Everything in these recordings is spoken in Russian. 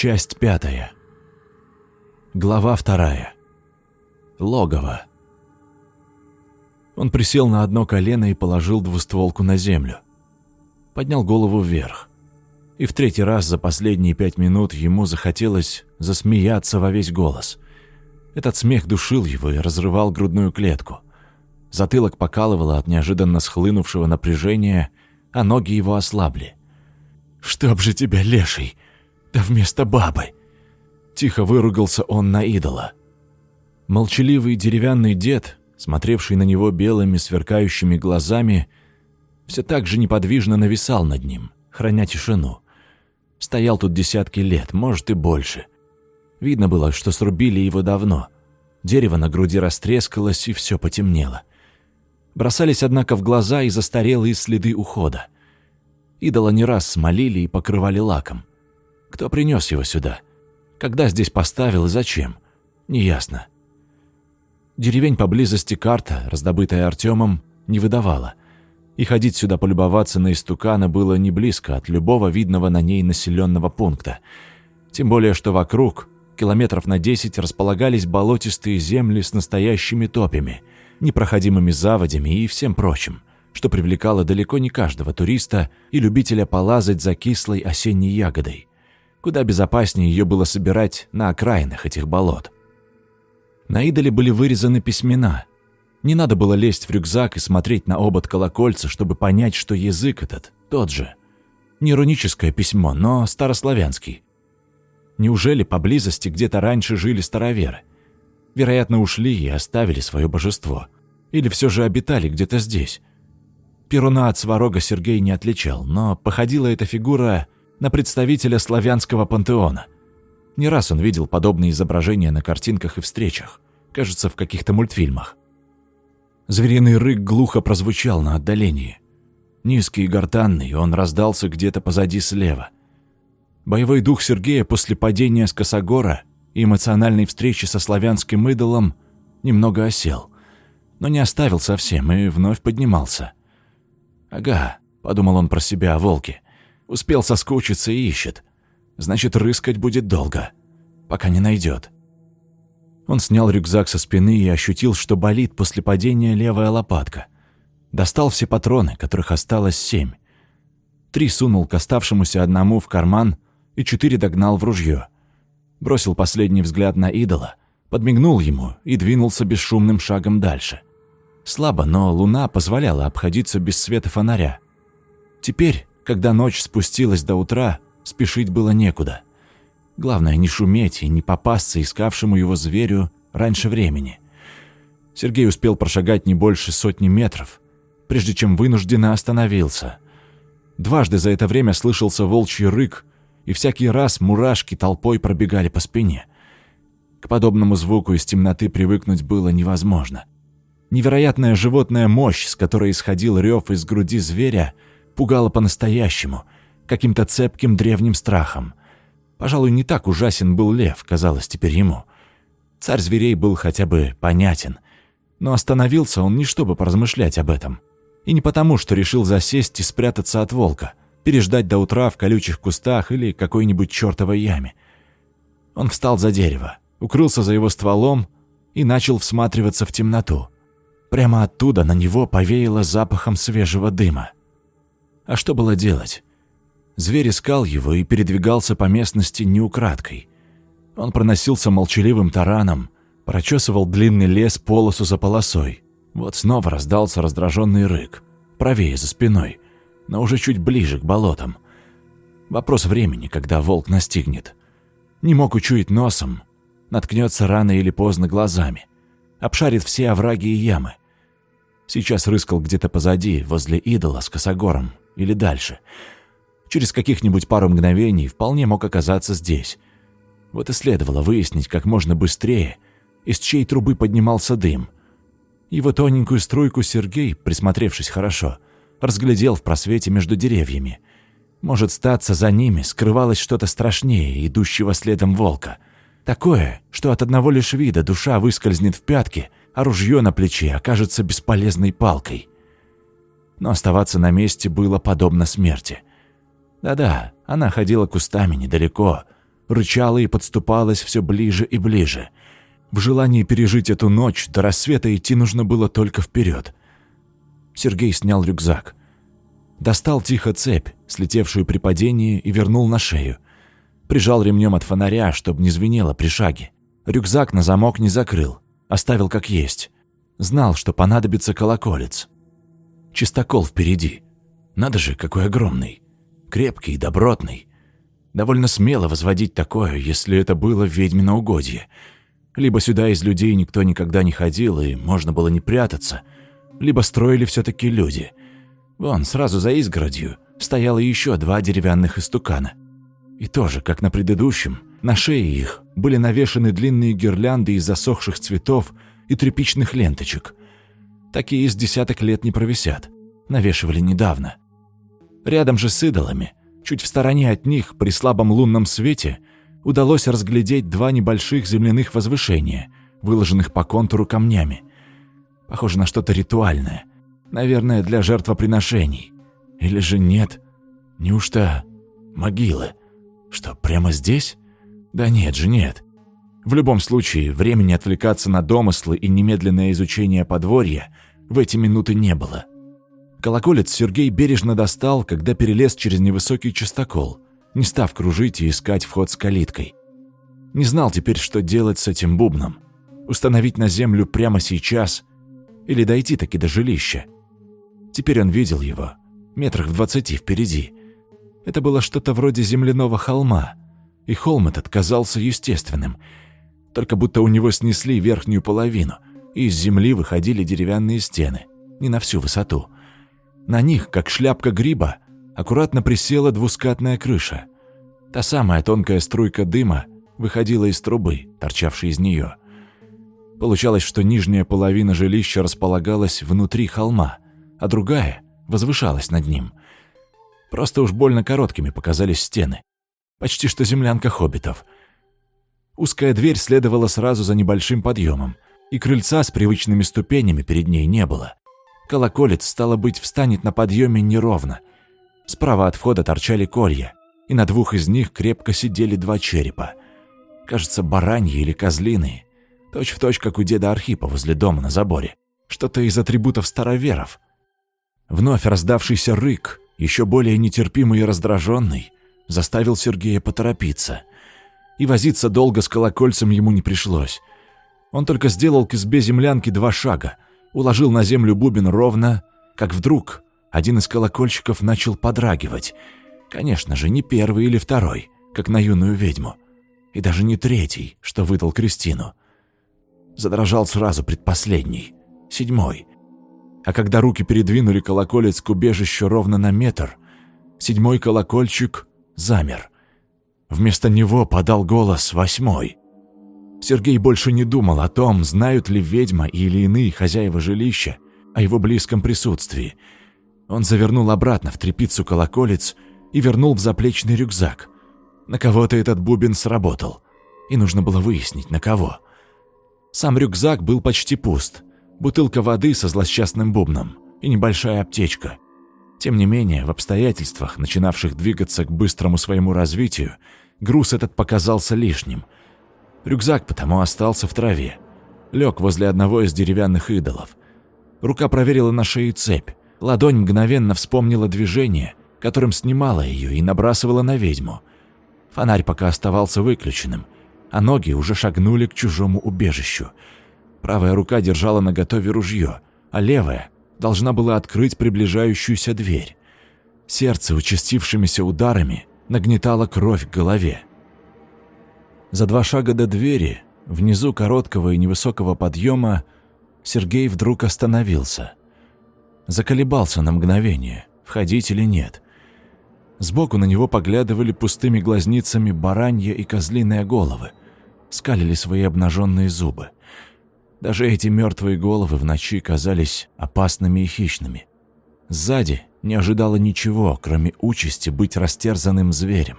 Часть пятая. Глава вторая. Логово. Он присел на одно колено и положил двустволку на землю. Поднял голову вверх. И в третий раз за последние пять минут ему захотелось засмеяться во весь голос. Этот смех душил его и разрывал грудную клетку. Затылок покалывало от неожиданно схлынувшего напряжения, а ноги его ослабли. «Чтоб же тебя, леший! Вместо бабы!» Тихо выругался он на идола. Молчаливый деревянный дед, смотревший на него белыми сверкающими глазами, все так же неподвижно нависал над ним, храня тишину. Стоял тут десятки лет, может и больше. Видно было, что срубили его давно. Дерево на груди растрескалось, и все потемнело. Бросались, однако, в глаза и застарелые следы ухода. Идола не раз смолили и покрывали лаком. Кто принес его сюда? Когда здесь поставил и зачем? Неясно. Деревень поблизости карта, раздобытая Артемом, не выдавала. И ходить сюда полюбоваться на истукана было не близко от любого видного на ней населенного пункта. Тем более, что вокруг, километров на 10, располагались болотистые земли с настоящими топями, непроходимыми заводями и всем прочим, что привлекало далеко не каждого туриста и любителя полазать за кислой осенней ягодой. Куда безопаснее ее было собирать на окраинах этих болот. На идоле были вырезаны письмена. Не надо было лезть в рюкзак и смотреть на обод колокольца, чтобы понять, что язык этот тот же. Не руническое письмо, но старославянский. Неужели поблизости где-то раньше жили староверы? Вероятно, ушли и оставили свое божество. Или все же обитали где-то здесь. Перуна от сварога Сергей не отличал, но походила эта фигура на представителя славянского пантеона. Не раз он видел подобные изображения на картинках и встречах, кажется, в каких-то мультфильмах. Звериный рык глухо прозвучал на отдалении. Низкий и гортанный, он раздался где-то позади слева. Боевой дух Сергея после падения с Косогора и эмоциональной встречи со славянским идолом немного осел, но не оставил совсем и вновь поднимался. «Ага», — подумал он про себя о волке, Успел соскучиться и ищет. Значит, рыскать будет долго, пока не найдет. Он снял рюкзак со спины и ощутил, что болит после падения левая лопатка. Достал все патроны, которых осталось семь. Три сунул к оставшемуся одному в карман и четыре догнал в ружье. Бросил последний взгляд на идола, подмигнул ему и двинулся бесшумным шагом дальше. Слабо, но луна позволяла обходиться без света фонаря. Теперь, когда ночь спустилась до утра, спешить было некуда. Главное, не шуметь и не попасться искавшему его зверю раньше времени. Сергей успел прошагать не больше сотни метров, прежде чем вынужденно остановился. Дважды за это время слышался волчий рык, и всякий раз мурашки толпой пробегали по спине. К подобному звуку из темноты привыкнуть было невозможно. Невероятная животная мощь, с которой исходил рев из груди зверя — пугало по-настоящему, каким-то цепким древним страхом. Пожалуй, не так ужасен был лев, казалось теперь ему. Царь зверей был хотя бы понятен, но остановился он не чтобы поразмышлять об этом. И не потому, что решил засесть и спрятаться от волка, переждать до утра в колючих кустах или какой-нибудь чертовой яме. Он встал за дерево, укрылся за его стволом и начал всматриваться в темноту. Прямо оттуда на него повеяло запахом свежего дыма. А что было делать? Зверь искал его и передвигался по местности неукраткой. Он проносился молчаливым тараном, прочесывал длинный лес полосу за полосой. Вот снова раздался раздраженный рык, правее за спиной, но уже чуть ближе к болотам. Вопрос времени, когда волк настигнет. Не мог учуять носом, наткнется рано или поздно глазами, обшарит все овраги и ямы. Сейчас рыскал где-то позади, возле идола с косогором, или дальше. Через каких-нибудь пару мгновений вполне мог оказаться здесь. Вот и следовало выяснить как можно быстрее, из чьей трубы поднимался дым. Его тоненькую струйку Сергей, присмотревшись хорошо, разглядел в просвете между деревьями. Может, статься за ними скрывалось что-то страшнее идущего следом волка. Такое, что от одного лишь вида душа выскользнет в пятки, а ружье на плече окажется бесполезной палкой но оставаться на месте было подобно смерти. Да-да, она ходила кустами недалеко, рычала и подступалась все ближе и ближе. В желании пережить эту ночь до рассвета идти нужно было только вперед. Сергей снял рюкзак. Достал тихо цепь, слетевшую при падении, и вернул на шею. Прижал ремнем от фонаря, чтобы не звенело при шаге. Рюкзак на замок не закрыл, оставил как есть. Знал, что понадобится колоколец. Чистокол впереди. Надо же, какой огромный. Крепкий и добротный. Довольно смело возводить такое, если это было ведьмино угодье. Либо сюда из людей никто никогда не ходил, и можно было не прятаться, либо строили все таки люди. Вон, сразу за изгородью, стояло еще два деревянных истукана. И тоже, как на предыдущем, на шее их были навешаны длинные гирлянды из засохших цветов и тряпичных ленточек. Такие из десяток лет не провисят. Навешивали недавно. Рядом же с идолами, чуть в стороне от них, при слабом лунном свете, удалось разглядеть два небольших земляных возвышения, выложенных по контуру камнями. Похоже на что-то ритуальное. Наверное, для жертвоприношений. Или же нет? Неужто могилы? Что, прямо здесь? Да нет же, нет. В любом случае, времени отвлекаться на домыслы и немедленное изучение подворья в эти минуты не было. Колоколец Сергей бережно достал, когда перелез через невысокий частокол, не став кружить и искать вход с калиткой. Не знал теперь, что делать с этим бубном. Установить на землю прямо сейчас или дойти таки до жилища. Теперь он видел его, метрах в двадцати впереди. Это было что-то вроде земляного холма, и холм этот казался естественным, только будто у него снесли верхнюю половину, и из земли выходили деревянные стены, не на всю высоту – на них, как шляпка гриба, аккуратно присела двускатная крыша. Та самая тонкая струйка дыма выходила из трубы, торчавшей из нее. Получалось, что нижняя половина жилища располагалась внутри холма, а другая возвышалась над ним. Просто уж больно короткими показались стены. Почти что землянка хоббитов. Узкая дверь следовала сразу за небольшим подъемом, и крыльца с привычными ступенями перед ней не было. Колоколец, стало быть, встанет на подъеме неровно. Справа от входа торчали колья, и на двух из них крепко сидели два черепа. Кажется, бараньи или козлиные. Точь в точь, как у деда Архипа возле дома на заборе. Что-то из атрибутов староверов. Вновь раздавшийся рык, еще более нетерпимый и раздраженный, заставил Сергея поторопиться. И возиться долго с колокольцем ему не пришлось. Он только сделал к избе землянки два шага — уложил на землю бубен ровно, как вдруг один из колокольчиков начал подрагивать. Конечно же, не первый или второй, как на юную ведьму, и даже не третий, что выдал Кристину. Задрожал сразу предпоследний, седьмой. А когда руки передвинули колоколец к убежищу ровно на метр, седьмой колокольчик замер. Вместо него подал голос восьмой. Сергей больше не думал о том, знают ли ведьма или иные хозяева жилища о его близком присутствии. Он завернул обратно в трепицу колоколец и вернул в заплечный рюкзак. На кого-то этот бубен сработал, и нужно было выяснить, на кого. Сам рюкзак был почти пуст. Бутылка воды со злосчастным бубном и небольшая аптечка. Тем не менее, в обстоятельствах, начинавших двигаться к быстрому своему развитию, груз этот показался лишним – Рюкзак потому остался в траве. Лег возле одного из деревянных идолов. Рука проверила на шее цепь. Ладонь мгновенно вспомнила движение, которым снимала ее и набрасывала на ведьму. Фонарь пока оставался выключенным, а ноги уже шагнули к чужому убежищу. Правая рука держала наготове ружье, а левая должна была открыть приближающуюся дверь. Сердце участившимися ударами нагнетало кровь к голове. За два шага до двери, внизу короткого и невысокого подъема, Сергей вдруг остановился. Заколебался на мгновение, входить или нет. Сбоку на него поглядывали пустыми глазницами баранья и козлиные головы, скалили свои обнаженные зубы. Даже эти мертвые головы в ночи казались опасными и хищными. Сзади не ожидало ничего, кроме участи быть растерзанным зверем.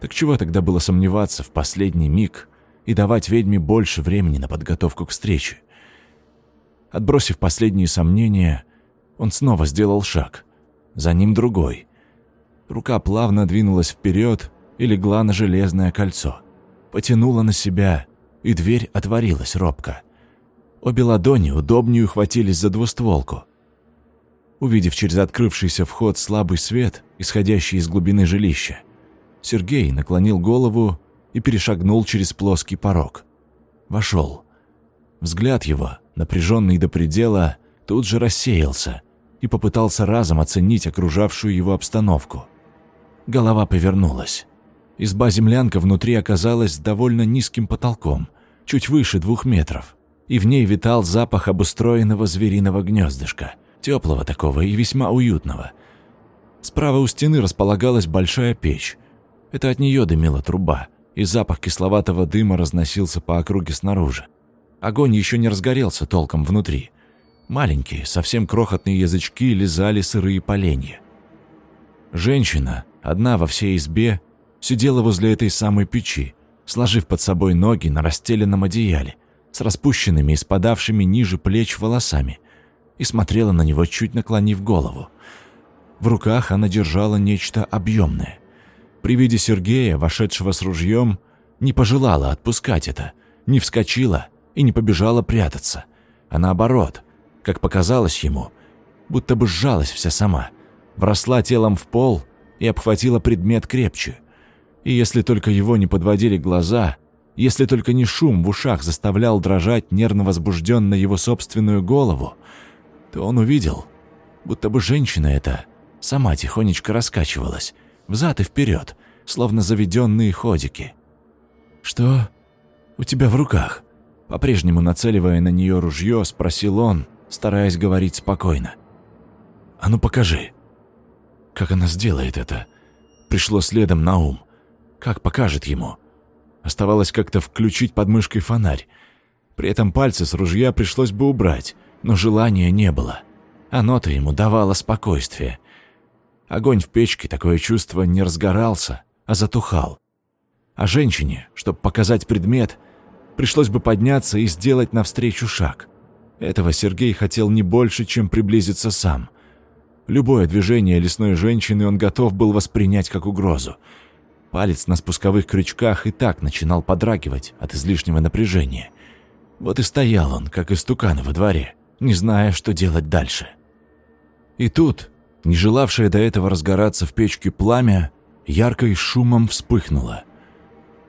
Так чего тогда было сомневаться в последний миг и давать ведьме больше времени на подготовку к встрече? Отбросив последние сомнения, он снова сделал шаг. За ним другой. Рука плавно двинулась вперед и легла на железное кольцо. Потянула на себя, и дверь отворилась робко. Обе ладони удобнее ухватились за двустволку. Увидев через открывшийся вход слабый свет, исходящий из глубины жилища, Сергей наклонил голову и перешагнул через плоский порог. Вошел. Взгляд его, напряженный до предела, тут же рассеялся и попытался разом оценить окружавшую его обстановку. Голова повернулась. Изба-землянка внутри оказалась довольно низким потолком, чуть выше двух метров, и в ней витал запах обустроенного звериного гнездышка, теплого такого и весьма уютного. Справа у стены располагалась большая печь. Это от нее дымила труба, и запах кисловатого дыма разносился по округе снаружи. Огонь еще не разгорелся толком внутри. Маленькие, совсем крохотные язычки лизали сырые поленья. Женщина, одна во всей избе, сидела возле этой самой печи, сложив под собой ноги на расстеленном одеяле, с распущенными и спадавшими ниже плеч волосами, и смотрела на него, чуть наклонив голову. В руках она держала нечто объемное. При виде Сергея, вошедшего с ружьем, не пожелала отпускать это, не вскочила и не побежала прятаться, а наоборот, как показалось ему, будто бы сжалась вся сама, вросла телом в пол и обхватила предмет крепче. И если только его не подводили глаза, если только не шум в ушах заставлял дрожать нервно возбужденно его собственную голову, то он увидел, будто бы женщина эта сама тихонечко раскачивалась, взад и вперед, словно заведенные ходики. «Что у тебя в руках?» По-прежнему нацеливая на нее ружье, спросил он, стараясь говорить спокойно. «А ну покажи». Как она сделает это? Пришло следом на ум. Как покажет ему? Оставалось как-то включить под мышкой фонарь. При этом пальцы с ружья пришлось бы убрать, но желания не было. Оно-то ему давало спокойствие. Огонь в печке, такое чувство, не разгорался, а затухал. А женщине, чтобы показать предмет, пришлось бы подняться и сделать навстречу шаг. Этого Сергей хотел не больше, чем приблизиться сам. Любое движение лесной женщины он готов был воспринять как угрозу. Палец на спусковых крючках и так начинал подрагивать от излишнего напряжения. Вот и стоял он, как истукан во дворе, не зная, что делать дальше. И тут, не желавшее до этого разгораться в печке пламя, ярко и шумом вспыхнуло.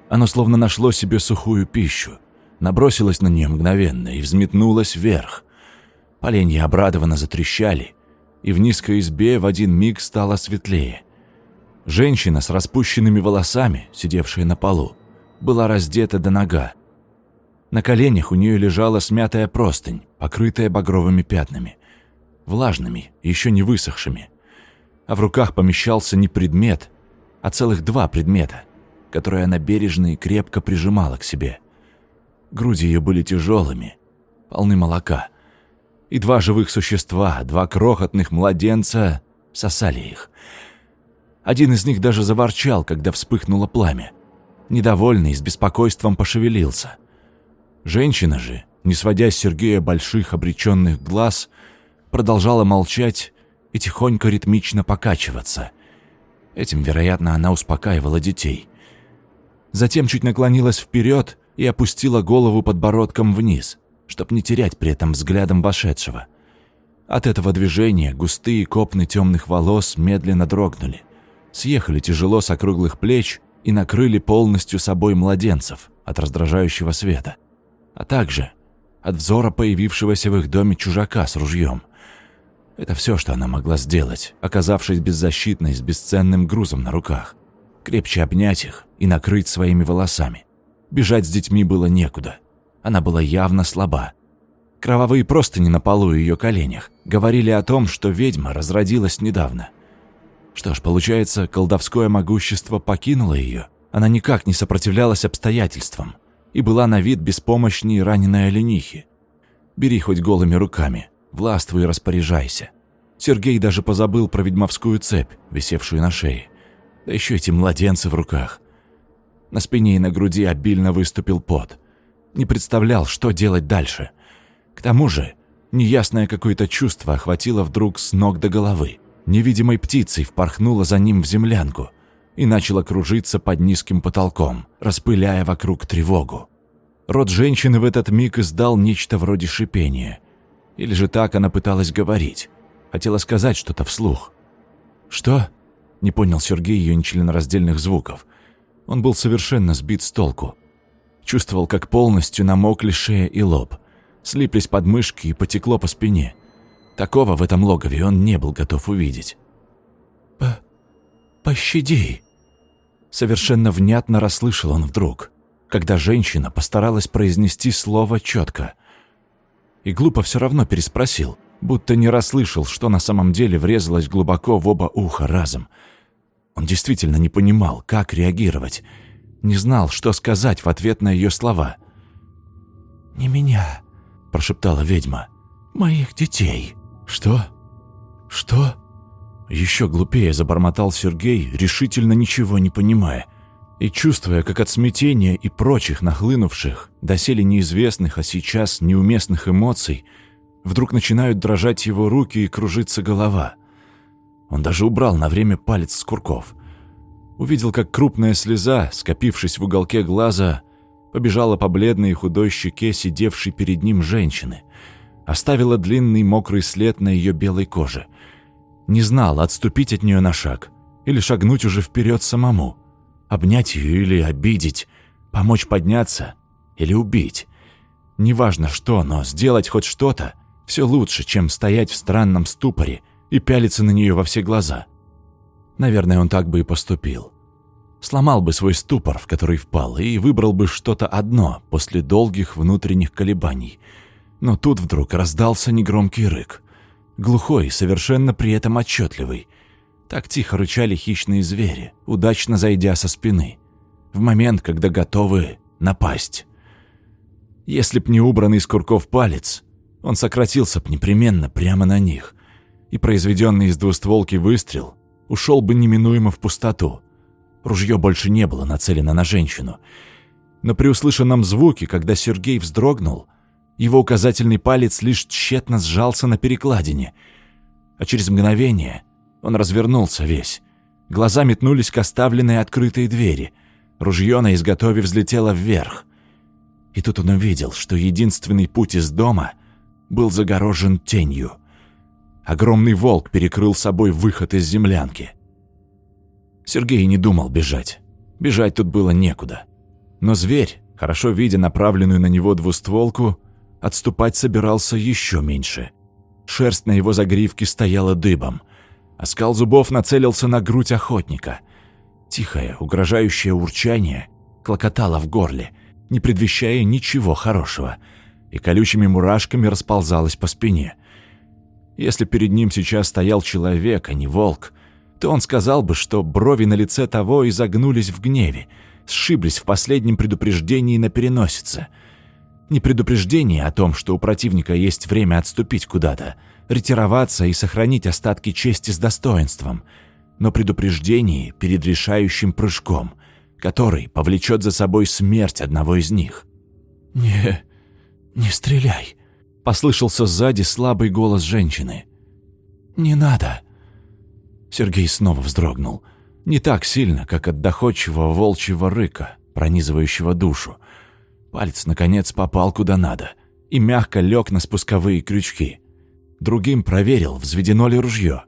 Оно словно нашло себе сухую пищу, набросилось на нее мгновенно и взметнулось вверх. Поленья обрадованно затрещали, и в низкой избе в один миг стало светлее. Женщина с распущенными волосами, сидевшая на полу, была раздета до нога. На коленях у нее лежала смятая простынь, покрытая багровыми пятнами, влажными, еще не высохшими. А в руках помещался не предмет, а целых два предмета, которые она бережно и крепко прижимала к себе. Груди ее были тяжелыми, полны молока. И два живых существа, два крохотных младенца, сосали их. Один из них даже заворчал, когда вспыхнуло пламя. Недовольный, с беспокойством пошевелился. Женщина же, не сводя с Сергея больших обреченных глаз, продолжала молчать и тихонько ритмично покачиваться. Этим, вероятно, она успокаивала детей. Затем чуть наклонилась вперед и опустила голову подбородком вниз, чтобы не терять при этом взглядом вошедшего. От этого движения густые копны темных волос медленно дрогнули, съехали тяжело с округлых плеч и накрыли полностью собой младенцев от раздражающего света, а также от взора появившегося в их доме чужака с ружьем – это все, что она могла сделать, оказавшись беззащитной с бесценным грузом на руках. Крепче обнять их и накрыть своими волосами. Бежать с детьми было некуда. Она была явно слаба. Кровавые простыни на полу ее коленях говорили о том, что ведьма разродилась недавно. Что ж, получается, колдовское могущество покинуло ее. Она никак не сопротивлялась обстоятельствам и была на вид беспомощней раненой оленихи. Бери хоть голыми руками – Властвуй и распоряжайся. Сергей даже позабыл про ведьмовскую цепь, висевшую на шее. Да еще эти младенцы в руках. На спине и на груди обильно выступил пот. Не представлял, что делать дальше. К тому же, неясное какое-то чувство охватило вдруг с ног до головы. Невидимой птицей впорхнуло за ним в землянку. И начало кружиться под низким потолком, распыляя вокруг тревогу. Рот женщины в этот миг издал нечто вроде шипения. Или же так она пыталась говорить. Хотела сказать что-то вслух. «Что?» – не понял Сергей ее нечленораздельных звуков. Он был совершенно сбит с толку. Чувствовал, как полностью намокли шея и лоб. Слиплись подмышки и потекло по спине. Такого в этом логове он не был готов увидеть. «По... пощади!» Совершенно внятно расслышал он вдруг, когда женщина постаралась произнести слово четко. И глупо все равно переспросил, будто не расслышал, что на самом деле врезалось глубоко в оба уха разом. Он действительно не понимал, как реагировать, не знал, что сказать в ответ на ее слова. «Не меня», – прошептала ведьма, – «моих детей». «Что? Что?» Еще глупее забормотал Сергей, решительно ничего не понимая, и чувствуя, как от смятения и прочих нахлынувших, доселе неизвестных, а сейчас неуместных эмоций, вдруг начинают дрожать его руки и кружиться голова. Он даже убрал на время палец с курков. Увидел, как крупная слеза, скопившись в уголке глаза, побежала по бледной и худой щеке сидевшей перед ним женщины, оставила длинный мокрый след на ее белой коже — не знал, отступить от нее на шаг или шагнуть уже вперед самому. Обнять ее или обидеть, помочь подняться или убить. Неважно что, но сделать хоть что-то все лучше, чем стоять в странном ступоре и пялиться на нее во все глаза. Наверное, он так бы и поступил. Сломал бы свой ступор, в который впал, и выбрал бы что-то одно после долгих внутренних колебаний. Но тут вдруг раздался негромкий рык глухой, совершенно при этом отчетливый. Так тихо рычали хищные звери, удачно зайдя со спины, в момент, когда готовы напасть. Если б не убранный из курков палец, он сократился б непременно прямо на них, и произведенный из двустволки выстрел ушел бы неминуемо в пустоту. Ружье больше не было нацелено на женщину. Но при услышанном звуке, когда Сергей вздрогнул, его указательный палец лишь тщетно сжался на перекладине, а через мгновение он развернулся весь. Глаза метнулись к оставленной открытой двери. Ружье на изготове взлетело вверх. И тут он увидел, что единственный путь из дома был загорожен тенью. Огромный волк перекрыл собой выход из землянки. Сергей не думал бежать. Бежать тут было некуда. Но зверь, хорошо видя направленную на него двустволку, Отступать собирался еще меньше. Шерсть на его загривке стояла дыбом, а скал зубов нацелился на грудь охотника. Тихое, угрожающее урчание клокотало в горле, не предвещая ничего хорошего, и колючими мурашками расползалось по спине. Если перед ним сейчас стоял человек, а не волк, то он сказал бы, что брови на лице того изогнулись в гневе, сшиблись в последнем предупреждении на переносице — не предупреждение о том, что у противника есть время отступить куда-то, ретироваться и сохранить остатки чести с достоинством, но предупреждение перед решающим прыжком, который повлечет за собой смерть одного из них. «Не... не стреляй», — послышался сзади слабый голос женщины. «Не надо». Сергей снова вздрогнул. Не так сильно, как от доходчивого волчьего рыка, пронизывающего душу, Палец, наконец, попал куда надо и мягко лег на спусковые крючки. Другим проверил, взведено ли ружье,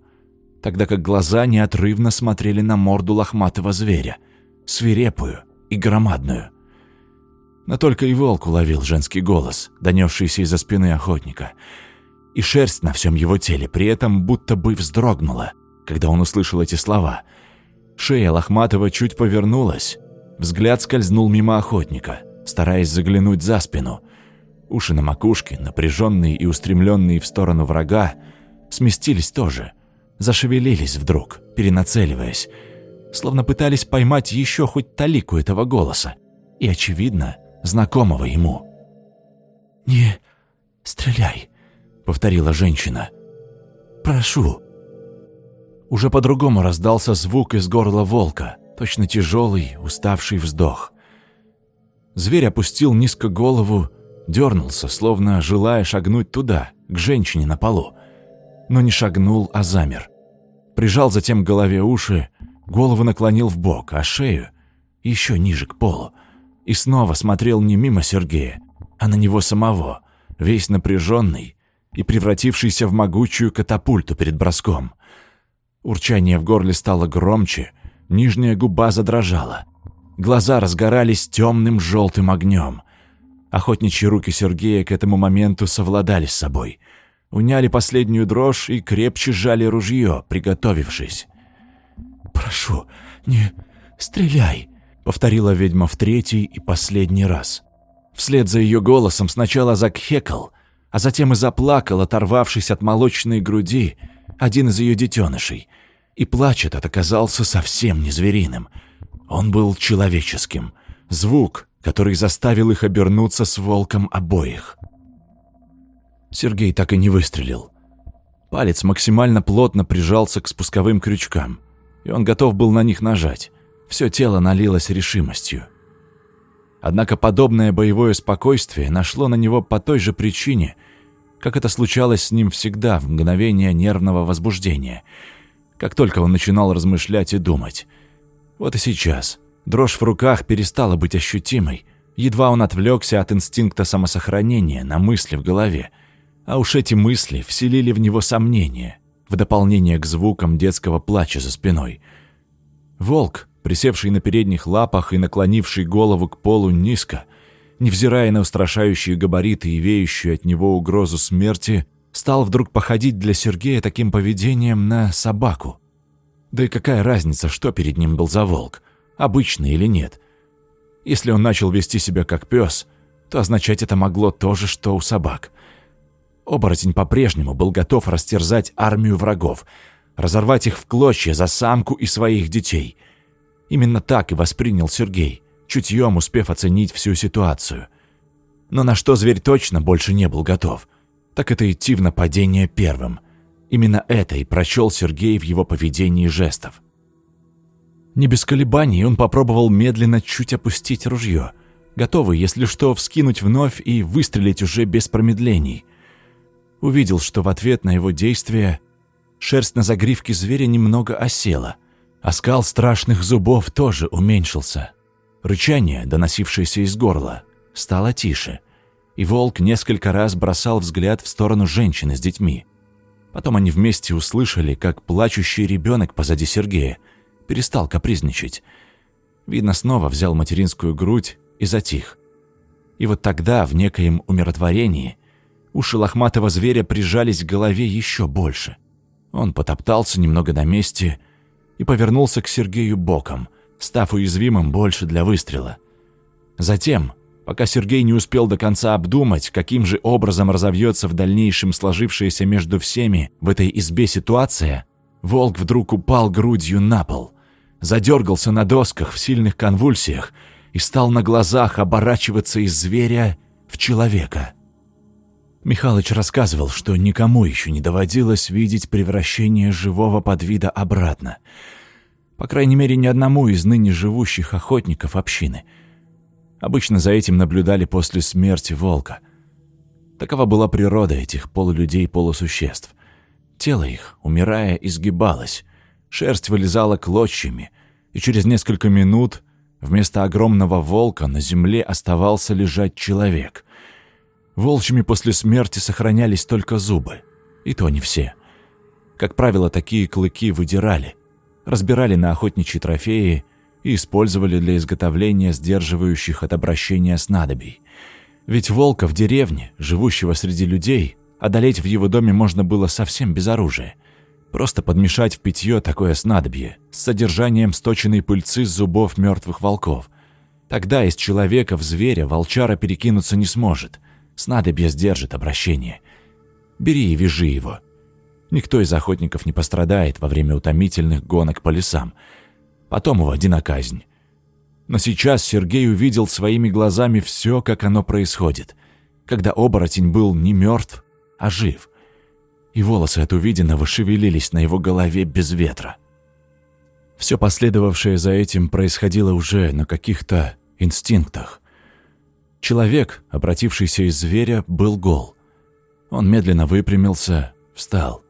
тогда как глаза неотрывно смотрели на морду лохматого зверя, свирепую и громадную. Но только и волк уловил женский голос, донесшийся из-за спины охотника. И шерсть на всем его теле при этом будто бы вздрогнула, когда он услышал эти слова. Шея Лохматова чуть повернулась, взгляд скользнул мимо охотника стараясь заглянуть за спину. Уши на макушке, напряженные и устремленные в сторону врага, сместились тоже, зашевелились вдруг, перенацеливаясь, словно пытались поймать еще хоть талику этого голоса, и, очевидно, знакомого ему. «Не стреляй», — повторила женщина. «Прошу». Уже по-другому раздался звук из горла волка, точно тяжелый, уставший вздох. Зверь опустил низко голову, дернулся, словно желая шагнуть туда, к женщине на полу. Но не шагнул, а замер. Прижал затем к голове уши, голову наклонил в бок, а шею еще ниже к полу, и снова смотрел не мимо Сергея, а на него самого, весь напряженный и превратившийся в могучую катапульту перед броском. Урчание в горле стало громче, нижняя губа задрожала. Глаза разгорались темным желтым огнем. Охотничьи руки Сергея к этому моменту совладали с собой. Уняли последнюю дрожь и крепче сжали ружье, приготовившись. «Прошу, не стреляй!» — повторила ведьма в третий и последний раз. Вслед за ее голосом сначала закхекал, а затем и заплакал, оторвавшись от молочной груди, один из ее детенышей. И плач этот оказался совсем не звериным. Он был человеческим. Звук, который заставил их обернуться с волком обоих. Сергей так и не выстрелил. Палец максимально плотно прижался к спусковым крючкам, и он готов был на них нажать. Все тело налилось решимостью. Однако подобное боевое спокойствие нашло на него по той же причине, как это случалось с ним всегда в мгновение нервного возбуждения, как только он начинал размышлять и думать. Вот и сейчас дрожь в руках перестала быть ощутимой, едва он отвлекся от инстинкта самосохранения на мысли в голове, а уж эти мысли вселили в него сомнения, в дополнение к звукам детского плача за спиной. Волк, присевший на передних лапах и наклонивший голову к полу низко, невзирая на устрашающие габариты и веющую от него угрозу смерти, стал вдруг походить для Сергея таким поведением на собаку. Да и какая разница, что перед ним был за волк, обычный или нет. Если он начал вести себя как пес, то означать это могло то же, что у собак. Оборотень по-прежнему был готов растерзать армию врагов, разорвать их в клочья за самку и своих детей – Именно так и воспринял Сергей, чутьем успев оценить всю ситуацию. Но на что зверь точно больше не был готов, так это идти в нападение первым. Именно это и прочел Сергей в его поведении жестов. Не без колебаний он попробовал медленно чуть опустить ружье, готовый, если что, вскинуть вновь и выстрелить уже без промедлений. Увидел, что в ответ на его действия шерсть на загривке зверя немного осела – Оскал страшных зубов тоже уменьшился. Рычание, доносившееся из горла, стало тише, и волк несколько раз бросал взгляд в сторону женщины с детьми. Потом они вместе услышали, как плачущий ребенок позади Сергея перестал капризничать. Видно, снова взял материнскую грудь и затих. И вот тогда, в некоем умиротворении, уши лохматого зверя прижались к голове еще больше. Он потоптался немного на месте и повернулся к Сергею боком, став уязвимым больше для выстрела. Затем, пока Сергей не успел до конца обдумать, каким же образом разовьется в дальнейшем сложившаяся между всеми в этой избе ситуация, волк вдруг упал грудью на пол, задергался на досках в сильных конвульсиях и стал на глазах оборачиваться из зверя в человека. Михалыч рассказывал, что никому еще не доводилось видеть превращение живого подвида обратно. По крайней мере, ни одному из ныне живущих охотников общины. Обычно за этим наблюдали после смерти волка. Такова была природа этих полулюдей-полусуществ. Тело их, умирая, изгибалось, шерсть вылезала клочьями, и через несколько минут вместо огромного волка на земле оставался лежать человек. Волчьими после смерти сохранялись только зубы. И то не все. Как правило, такие клыки выдирали, разбирали на охотничьи трофеи и использовали для изготовления сдерживающих от обращения снадобий. Ведь волка в деревне, живущего среди людей, одолеть в его доме можно было совсем без оружия. Просто подмешать в питье такое снадобье с содержанием сточенной пыльцы с зубов мертвых волков. Тогда из человека в зверя волчара перекинуться не сможет – Снадобье сдержит обращение. Бери и вяжи его. Никто из охотников не пострадает во время утомительных гонок по лесам. Потом уводи на казнь. Но сейчас Сергей увидел своими глазами все, как оно происходит, когда оборотень был не мертв, а жив. И волосы от увиденного шевелились на его голове без ветра. Все последовавшее за этим происходило уже на каких-то инстинктах. Человек, обратившийся из зверя, был гол. Он медленно выпрямился, встал.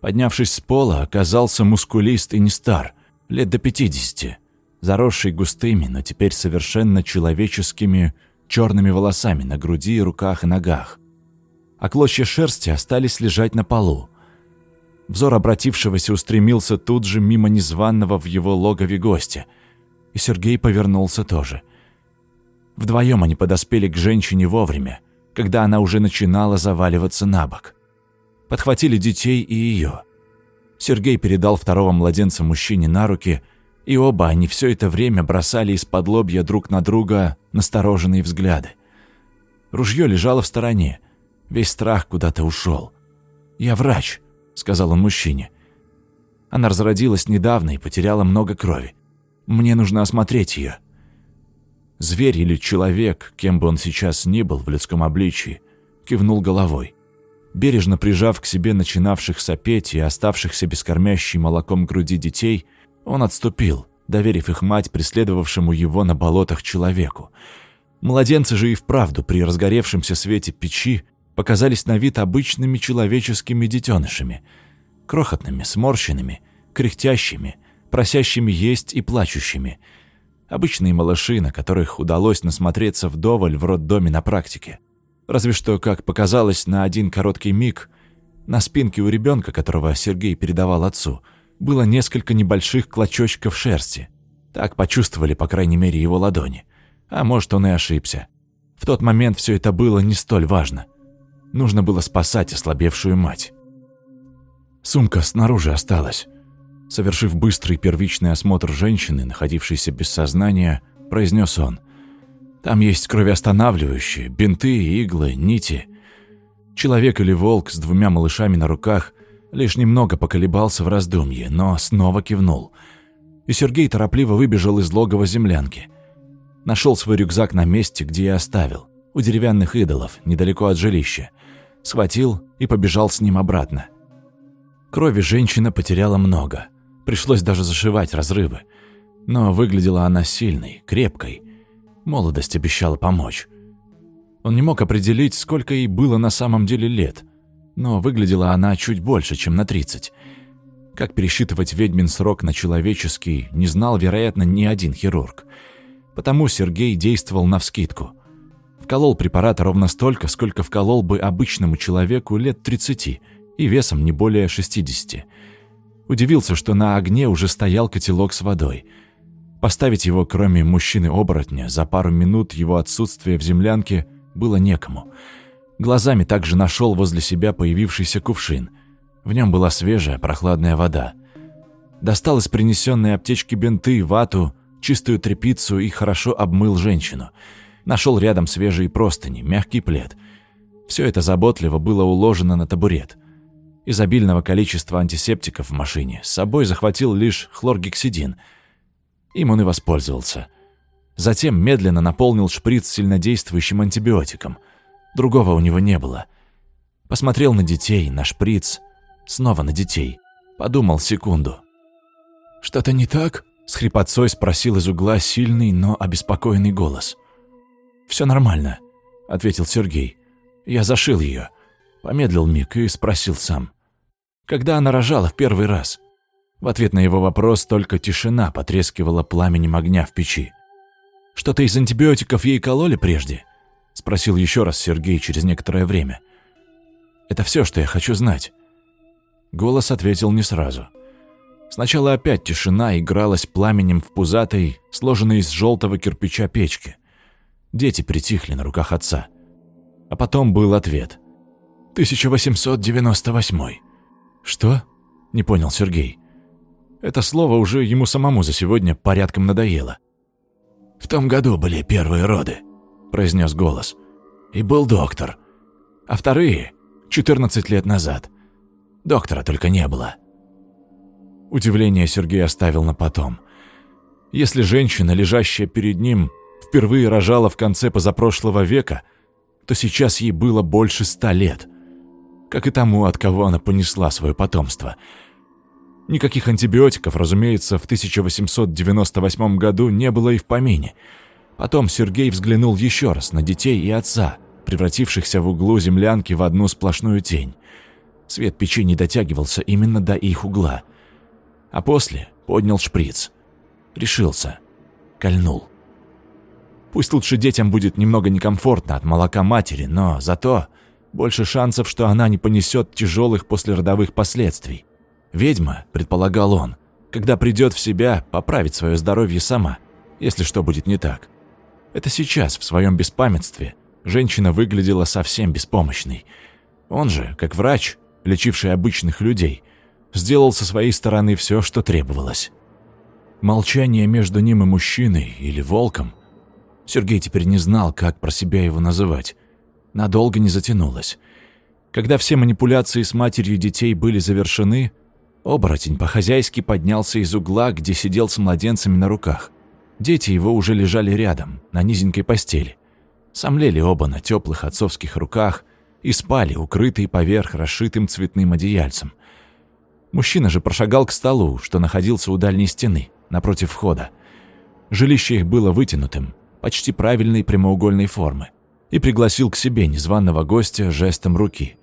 Поднявшись с пола, оказался мускулист и не стар. Лет до 50, заросший густыми, но теперь совершенно человеческими черными волосами на груди, руках и ногах. А клочья шерсти остались лежать на полу. Взор обратившегося устремился тут же мимо незваного в его логове гостя, и Сергей повернулся тоже. Вдвоем они подоспели к женщине вовремя, когда она уже начинала заваливаться на бок. Подхватили детей и ее. Сергей передал второго младенца мужчине на руки, и оба они все это время бросали из-под лобья друг на друга настороженные взгляды. Ружье лежало в стороне, весь страх куда-то ушел. «Я врач», — сказал он мужчине. Она разродилась недавно и потеряла много крови. Мне нужно осмотреть ее. Зверь или человек, кем бы он сейчас ни был в людском обличии, кивнул головой. Бережно прижав к себе начинавших сопеть и оставшихся без кормящей молоком груди детей, он отступил, доверив их мать преследовавшему его на болотах человеку. Младенцы же и вправду при разгоревшемся свете печи показались на вид обычными человеческими детенышами, крохотными, сморщенными, кряхтящими, просящими есть и плачущими. Обычные малыши, на которых удалось насмотреться вдоволь в роддоме на практике. Разве что, как показалось на один короткий миг, на спинке у ребенка, которого Сергей передавал отцу, было несколько небольших клочочков шерсти. Так почувствовали, по крайней мере, его ладони. А может, он и ошибся. В тот момент все это было не столь важно. Нужно было спасать ослабевшую мать. Сумка снаружи осталась. Совершив быстрый первичный осмотр женщины, находившейся без сознания, произнес он. Там есть кровеостанавливающие, бинты, иглы, нити. Человек или волк с двумя малышами на руках лишь немного поколебался в раздумье, но снова кивнул. И Сергей торопливо выбежал из логова землянки. Нашел свой рюкзак на месте, где я оставил, у деревянных идолов, недалеко от жилища. Схватил и побежал с ним обратно. Крови женщина потеряла много. Пришлось даже зашивать разрывы. Но выглядела она сильной, крепкой, Молодость обещала помочь. Он не мог определить, сколько ей было на самом деле лет, но выглядела она чуть больше, чем на 30. Как пересчитывать ведьмин срок на человеческий, не знал, вероятно, ни один хирург. Потому Сергей действовал навскидку. Вколол препарат ровно столько, сколько вколол бы обычному человеку лет 30 и весом не более 60. Удивился, что на огне уже стоял котелок с водой – Поставить его, кроме мужчины-оборотня, за пару минут его отсутствия в землянке было некому. Глазами также нашел возле себя появившийся кувшин. В нем была свежая, прохладная вода. Достал из принесенной аптечки бинты, вату, чистую тряпицу и хорошо обмыл женщину. Нашел рядом свежие простыни, мягкий плед. Все это заботливо было уложено на табурет. Из обильного количества антисептиков в машине с собой захватил лишь хлоргексидин – им он и воспользовался. Затем медленно наполнил шприц сильнодействующим антибиотиком. Другого у него не было. Посмотрел на детей, на шприц, снова на детей. Подумал секунду. «Что-то не так?» — с хрипотцой спросил из угла сильный, но обеспокоенный голос. «Все нормально», — ответил Сергей. «Я зашил ее». Помедлил миг и спросил сам. «Когда она рожала в первый раз?» В ответ на его вопрос только тишина потрескивала пламенем огня в печи. «Что-то из антибиотиков ей кололи прежде?» — спросил еще раз Сергей через некоторое время. «Это все, что я хочу знать». Голос ответил не сразу. Сначала опять тишина игралась пламенем в пузатой, сложенной из желтого кирпича печке. Дети притихли на руках отца. А потом был ответ. «1898». «Что?» — не понял Сергей. Это слово уже ему самому за сегодня порядком надоело. «В том году были первые роды», — произнес голос. «И был доктор. А вторые — 14 лет назад. Доктора только не было». Удивление Сергей оставил на потом. Если женщина, лежащая перед ним, впервые рожала в конце позапрошлого века, то сейчас ей было больше ста лет. Как и тому, от кого она понесла свое потомство — Никаких антибиотиков, разумеется, в 1898 году не было и в помине. Потом Сергей взглянул еще раз на детей и отца, превратившихся в углу землянки в одну сплошную тень. Свет печи не дотягивался именно до их угла. А после, поднял шприц. Решился. Кольнул. Пусть лучше детям будет немного некомфортно от молока матери, но зато больше шансов, что она не понесет тяжелых послеродовых последствий. Ведьма, предполагал он, когда придет в себя, поправит свое здоровье сама, если что будет не так. Это сейчас, в своем беспамятстве, женщина выглядела совсем беспомощной. Он же, как врач, лечивший обычных людей, сделал со своей стороны все, что требовалось. Молчание между ним и мужчиной или волком Сергей теперь не знал, как про себя его называть. Надолго не затянулось. Когда все манипуляции с матерью детей были завершены, оборотень по-хозяйски поднялся из угла, где сидел с младенцами на руках. Дети его уже лежали рядом, на низенькой постели. Сомлели оба на теплых отцовских руках и спали, укрытые поверх расшитым цветным одеяльцем. Мужчина же прошагал к столу, что находился у дальней стены, напротив входа. Жилище их было вытянутым, почти правильной прямоугольной формы, и пригласил к себе незваного гостя жестом руки.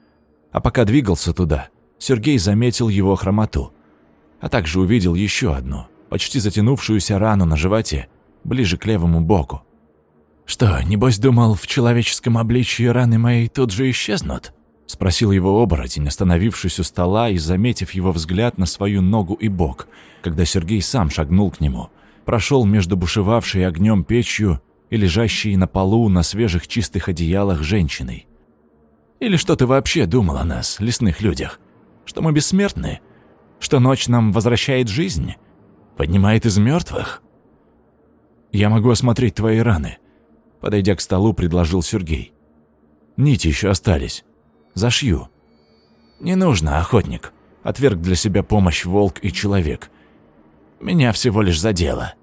А пока двигался туда, Сергей заметил его хромоту, а также увидел еще одну, почти затянувшуюся рану на животе, ближе к левому боку. «Что, небось думал, в человеческом обличье раны мои тут же исчезнут?» — спросил его оборотень, остановившись у стола и заметив его взгляд на свою ногу и бок, когда Сергей сам шагнул к нему, прошел между бушевавшей огнем печью и лежащей на полу на свежих чистых одеялах женщиной. Или что ты вообще думал о нас, лесных людях? Что мы бессмертны? Что ночь нам возвращает жизнь? Поднимает из мертвых? Я могу осмотреть твои раны. Подойдя к столу, предложил Сергей. Нити еще остались. Зашью. Не нужно, охотник. Отверг для себя помощь волк и человек. Меня всего лишь задело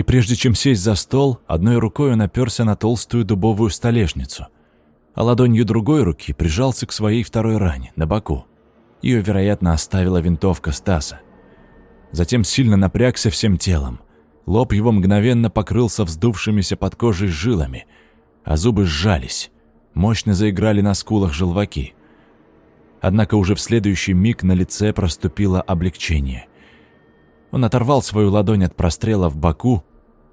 и прежде чем сесть за стол, одной рукой он оперся на толстую дубовую столешницу, а ладонью другой руки прижался к своей второй ране, на боку. Ее, вероятно, оставила винтовка Стаса. Затем сильно напрягся всем телом. Лоб его мгновенно покрылся вздувшимися под кожей жилами, а зубы сжались, мощно заиграли на скулах желваки. Однако уже в следующий миг на лице проступило облегчение. Он оторвал свою ладонь от прострела в боку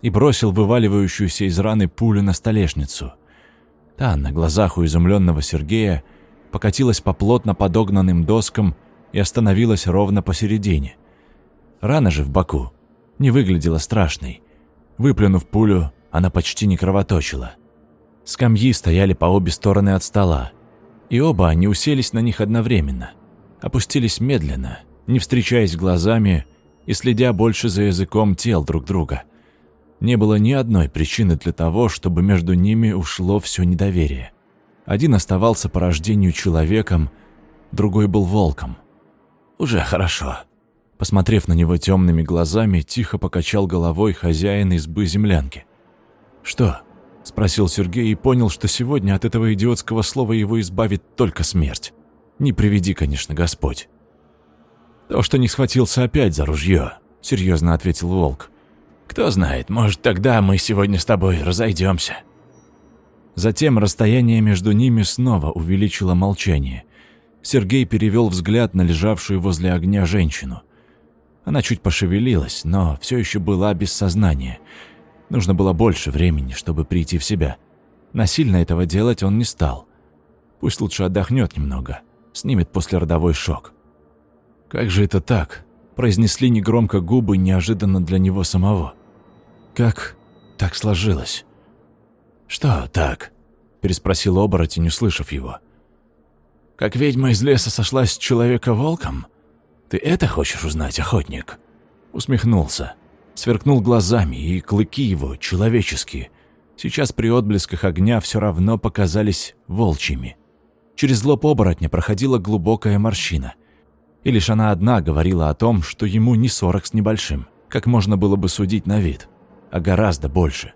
и бросил вываливающуюся из раны пулю на столешницу. Та на глазах у изумленного Сергея покатилась по плотно подогнанным доскам и остановилась ровно посередине. Рана же в боку не выглядела страшной. Выплюнув пулю, она почти не кровоточила. Скамьи стояли по обе стороны от стола, и оба они уселись на них одновременно, опустились медленно, не встречаясь глазами и следя больше за языком тел друг друга – не было ни одной причины для того, чтобы между ними ушло все недоверие. Один оставался по рождению человеком, другой был волком. «Уже хорошо». Посмотрев на него темными глазами, тихо покачал головой хозяин избы землянки. «Что?» – спросил Сергей и понял, что сегодня от этого идиотского слова его избавит только смерть. Не приведи, конечно, Господь. «То, что не схватился опять за ружье», – серьезно ответил волк. Кто знает, может, тогда мы сегодня с тобой разойдемся. Затем расстояние между ними снова увеличило молчание. Сергей перевел взгляд на лежавшую возле огня женщину. Она чуть пошевелилась, но все еще была без сознания. Нужно было больше времени, чтобы прийти в себя. Насильно этого делать он не стал. Пусть лучше отдохнет немного, снимет послеродовой шок. Как же это так? произнесли негромко губы неожиданно для него самого. «Как так сложилось?» «Что так?» – переспросил оборотень, услышав его. «Как ведьма из леса сошлась с человека-волком? Ты это хочешь узнать, охотник?» Усмехнулся, сверкнул глазами, и клыки его, человеческие, сейчас при отблесках огня все равно показались волчьими. Через лоб оборотня проходила глубокая морщина – и лишь она одна говорила о том, что ему не сорок с небольшим, как можно было бы судить на вид, а гораздо больше.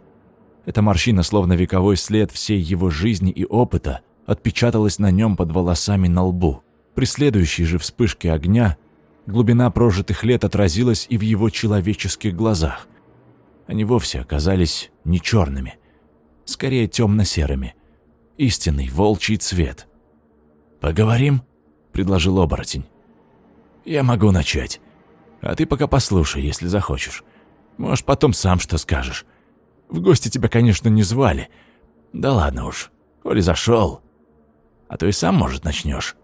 Эта морщина, словно вековой след всей его жизни и опыта, отпечаталась на нем под волосами на лбу. При следующей же вспышке огня глубина прожитых лет отразилась и в его человеческих глазах. Они вовсе оказались не черными, скорее темно-серыми. Истинный волчий цвет. «Поговорим?» – предложил оборотень. «Я могу начать. А ты пока послушай, если захочешь. Может, потом сам что скажешь. В гости тебя, конечно, не звали. Да ладно уж, коли зашел. А то и сам, может, начнешь.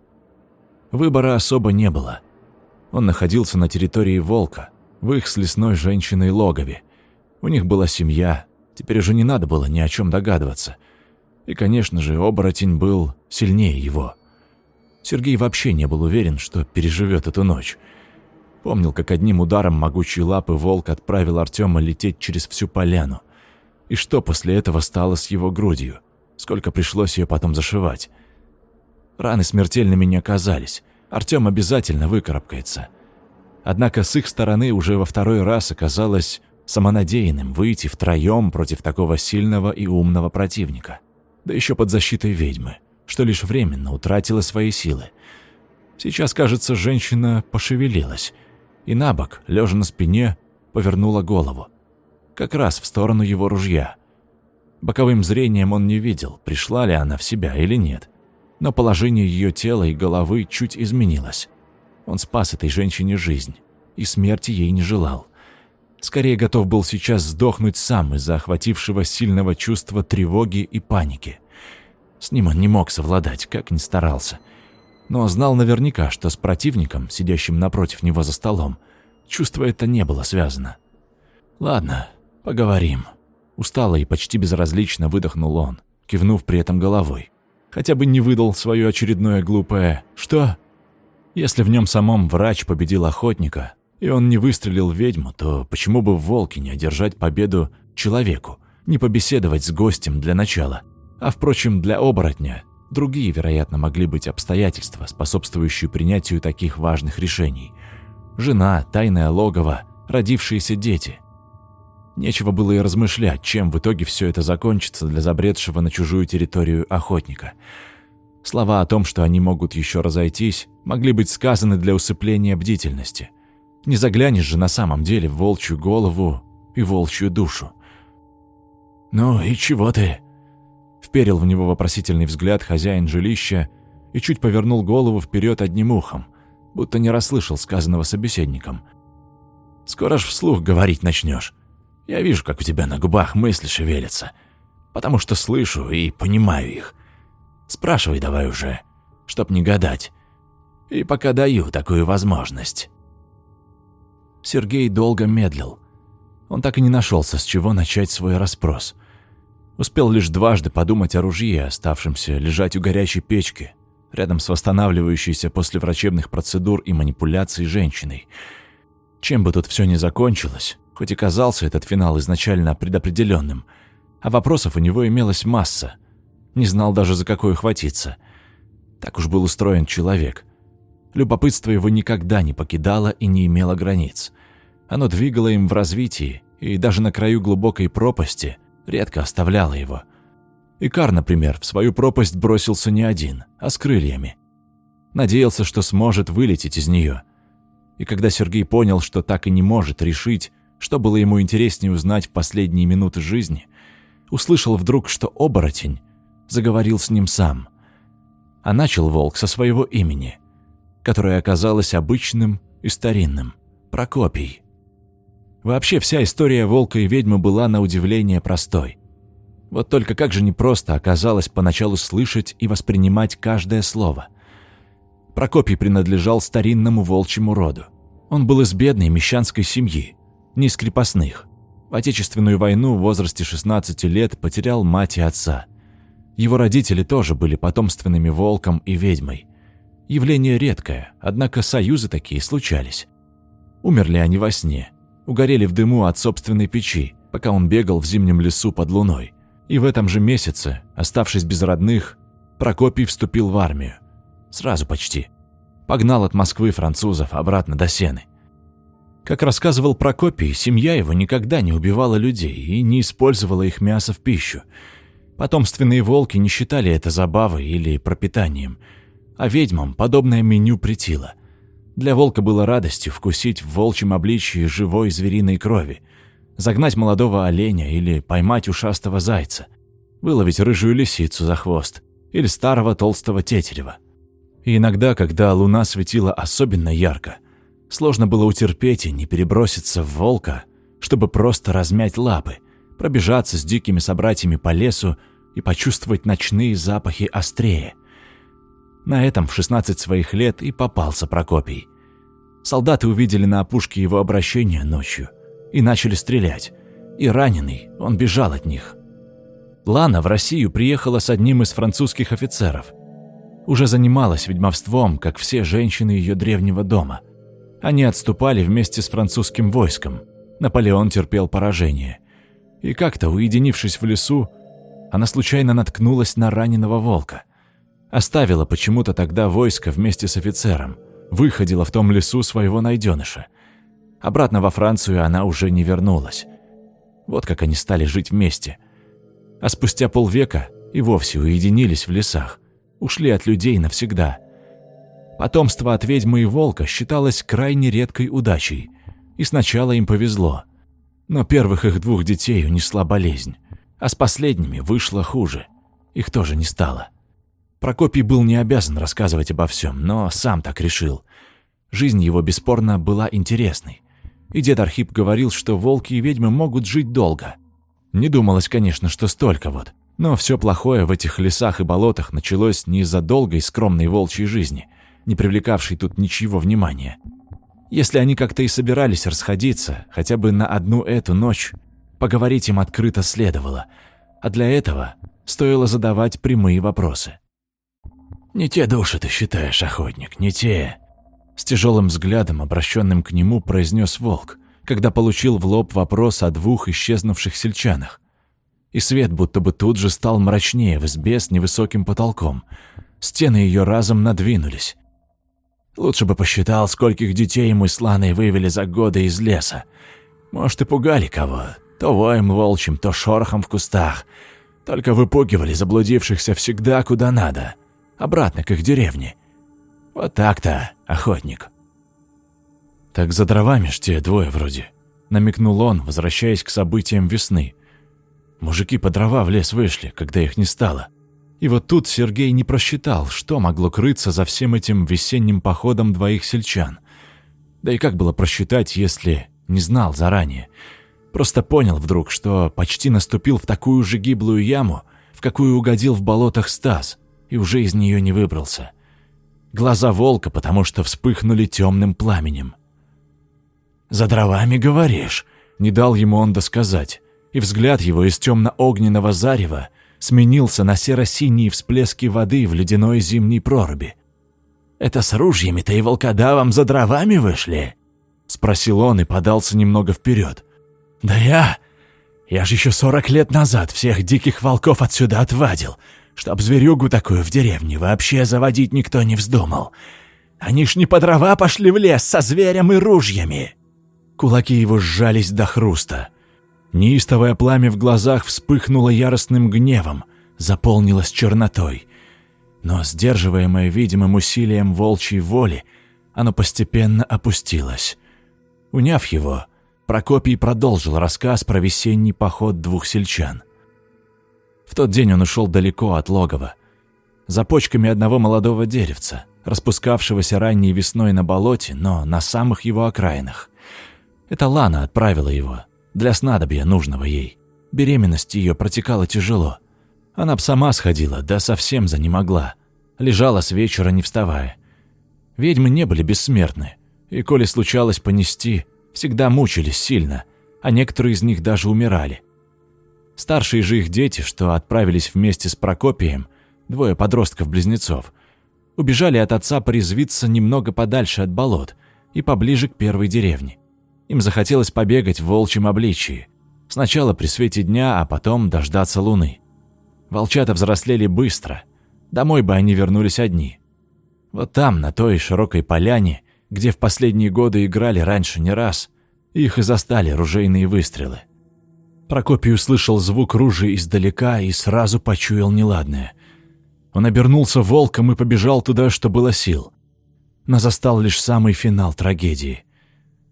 Выбора особо не было. Он находился на территории Волка, в их с лесной женщиной логове. У них была семья, теперь уже не надо было ни о чем догадываться. И, конечно же, оборотень был сильнее его. Сергей вообще не был уверен, что переживет эту ночь. Помнил, как одним ударом могучей лапы волк отправил Артема лететь через всю поляну. И что после этого стало с его грудью? Сколько пришлось ее потом зашивать? Раны смертельными не оказались. Артем обязательно выкарабкается. Однако с их стороны уже во второй раз оказалось самонадеянным выйти втроем против такого сильного и умного противника. Да еще под защитой ведьмы, что лишь временно утратила свои силы. Сейчас, кажется, женщина пошевелилась и на бок, лежа на спине, повернула голову. Как раз в сторону его ружья. Боковым зрением он не видел, пришла ли она в себя или нет. Но положение ее тела и головы чуть изменилось. Он спас этой женщине жизнь и смерти ей не желал. Скорее готов был сейчас сдохнуть сам из-за охватившего сильного чувства тревоги и паники. С ним он не мог совладать, как ни старался. Но знал наверняка, что с противником, сидящим напротив него за столом, чувство это не было связано. «Ладно, поговорим». Устало и почти безразлично выдохнул он, кивнув при этом головой. Хотя бы не выдал свое очередное глупое «Что?». Если в нем самом врач победил охотника, и он не выстрелил ведьму, то почему бы в волке не одержать победу человеку, не побеседовать с гостем для начала? А впрочем, для оборотня другие, вероятно, могли быть обстоятельства, способствующие принятию таких важных решений. Жена, тайное логово, родившиеся дети. Нечего было и размышлять, чем в итоге все это закончится для забредшего на чужую территорию охотника. Слова о том, что они могут еще разойтись, могли быть сказаны для усыпления бдительности. Не заглянешь же на самом деле в волчью голову и волчью душу. «Ну и чего ты?» Вперил в него вопросительный взгляд хозяин жилища и чуть повернул голову вперед одним ухом, будто не расслышал сказанного собеседником. «Скоро ж вслух говорить начнешь. Я вижу, как у тебя на губах мысли шевелятся, потому что слышу и понимаю их. Спрашивай давай уже, чтоб не гадать. И пока даю такую возможность». Сергей долго медлил. Он так и не нашелся, с чего начать свой расспрос. Успел лишь дважды подумать о ружье, оставшемся лежать у горячей печки, рядом с восстанавливающейся после врачебных процедур и манипуляций женщиной. Чем бы тут все ни закончилось, хоть и казался этот финал изначально предопределенным, а вопросов у него имелась масса. Не знал даже, за какой ухватиться. Так уж был устроен человек. Любопытство его никогда не покидало и не имело границ. Оно двигало им в развитии, и даже на краю глубокой пропасти редко оставляло его. Икар, например, в свою пропасть бросился не один, а с крыльями. Надеялся, что сможет вылететь из нее. И когда Сергей понял, что так и не может решить, что было ему интереснее узнать в последние минуты жизни, услышал вдруг, что оборотень заговорил с ним сам. А начал волк со своего имени, которое оказалось обычным и старинным – Прокопий. Вообще вся история волка и ведьмы была на удивление простой. Вот только как же непросто оказалось поначалу слышать и воспринимать каждое слово. Прокопий принадлежал старинному волчьему роду. Он был из бедной мещанской семьи, не из крепостных. В Отечественную войну в возрасте 16 лет потерял мать и отца. Его родители тоже были потомственными волком и ведьмой. Явление редкое, однако союзы такие случались. Умерли они во сне – угорели в дыму от собственной печи, пока он бегал в зимнем лесу под луной. И в этом же месяце, оставшись без родных, Прокопий вступил в армию. Сразу почти. Погнал от Москвы французов обратно до Сены. Как рассказывал Прокопий, семья его никогда не убивала людей и не использовала их мясо в пищу. Потомственные волки не считали это забавой или пропитанием, а ведьмам подобное меню притило – для волка было радостью вкусить в волчьем обличии живой звериной крови, загнать молодого оленя или поймать ушастого зайца, выловить рыжую лисицу за хвост или старого толстого тетерева. И иногда, когда луна светила особенно ярко, Сложно было утерпеть и не переброситься в волка, чтобы просто размять лапы, пробежаться с дикими собратьями по лесу и почувствовать ночные запахи острее. На этом в 16 своих лет и попался Прокопий. Солдаты увидели на опушке его обращение ночью и начали стрелять, и раненый он бежал от них. Лана в Россию приехала с одним из французских офицеров. Уже занималась ведьмовством, как все женщины ее древнего дома. Они отступали вместе с французским войском. Наполеон терпел поражение. И как-то, уединившись в лесу, она случайно наткнулась на раненого волка. Оставила почему-то тогда войско вместе с офицером. Выходила в том лесу своего найденыша. Обратно во Францию она уже не вернулась. Вот как они стали жить вместе – а спустя полвека и вовсе уединились в лесах, ушли от людей навсегда. Потомство от ведьмы и волка считалось крайне редкой удачей, и сначала им повезло. Но первых их двух детей унесла болезнь, а с последними вышло хуже. Их тоже не стало. Прокопий был не обязан рассказывать обо всем, но сам так решил. Жизнь его бесспорно была интересной. И дед Архип говорил, что волки и ведьмы могут жить долго – не думалось, конечно, что столько вот. Но все плохое в этих лесах и болотах началось не из-за долгой скромной волчьей жизни, не привлекавшей тут ничего внимания. Если они как-то и собирались расходиться, хотя бы на одну эту ночь, поговорить им открыто следовало, а для этого стоило задавать прямые вопросы. «Не те души ты считаешь, охотник, не те!» С тяжелым взглядом, обращенным к нему, произнес волк – когда получил в лоб вопрос о двух исчезнувших сельчанах. И свет будто бы тут же стал мрачнее в избе с невысоким потолком. Стены ее разом надвинулись. Лучше бы посчитал, скольких детей мы с Ланой вывели за годы из леса. Может, и пугали кого. То воем волчьим, то шорохом в кустах. Только выпугивали заблудившихся всегда куда надо. Обратно к их деревне. Вот так-то, охотник. «Так за дровами ж те двое вроде», — намекнул он, возвращаясь к событиям весны. Мужики по дрова в лес вышли, когда их не стало. И вот тут Сергей не просчитал, что могло крыться за всем этим весенним походом двоих сельчан. Да и как было просчитать, если не знал заранее? Просто понял вдруг, что почти наступил в такую же гиблую яму, в какую угодил в болотах Стас, и уже из нее не выбрался. Глаза волка потому что вспыхнули темным пламенем. «За дровами, говоришь?» Не дал ему он досказать, и взгляд его из темно-огненного зарева сменился на серо-синие всплески воды в ледяной зимней проруби. «Это с ружьями-то и волкодавом за дровами вышли?» Спросил он и подался немного вперед. «Да я... Я же еще сорок лет назад всех диких волков отсюда отвадил, чтоб зверюгу такую в деревне вообще заводить никто не вздумал. Они ж не по дрова пошли в лес со зверем и ружьями!» Кулаки его сжались до хруста. Неистовое пламя в глазах вспыхнуло яростным гневом, заполнилось чернотой. Но, сдерживаемое видимым усилием волчьей воли, оно постепенно опустилось. Уняв его, Прокопий продолжил рассказ про весенний поход двух сельчан. В тот день он ушел далеко от логова, за почками одного молодого деревца, распускавшегося ранней весной на болоте, но на самых его окраинах. Это Лана отправила его, для снадобья нужного ей. Беременность ее протекала тяжело. Она б сама сходила, да совсем за не могла. Лежала с вечера, не вставая. Ведьмы не были бессмертны, и коли случалось понести, всегда мучились сильно, а некоторые из них даже умирали. Старшие же их дети, что отправились вместе с Прокопием, двое подростков-близнецов, убежали от отца порезвиться немного подальше от болот и поближе к первой деревне. Им захотелось побегать в волчьем обличии. Сначала при свете дня, а потом дождаться луны. Волчата взрослели быстро. Домой бы они вернулись одни. Вот там, на той широкой поляне, где в последние годы играли раньше не раз, их и застали ружейные выстрелы. Прокопий услышал звук ружей издалека и сразу почуял неладное. Он обернулся волком и побежал туда, что было сил. Но застал лишь самый финал трагедии.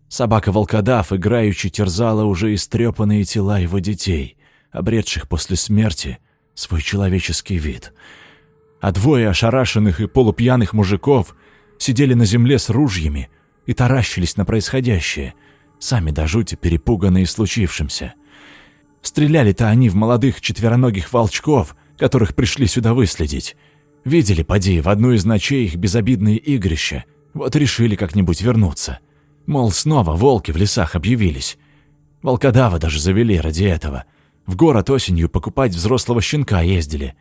Собака-волкодав играючи терзала уже истрепанные тела его детей, обретших после смерти свой человеческий вид. А двое ошарашенных и полупьяных мужиков сидели на земле с ружьями, и таращились на происходящее, сами до жути перепуганные случившимся. Стреляли-то они в молодых четвероногих волчков, которых пришли сюда выследить. Видели, поди, в одну из ночей их безобидные игрища, вот решили как-нибудь вернуться. Мол, снова волки в лесах объявились. Волкодава даже завели ради этого. В город осенью покупать взрослого щенка ездили.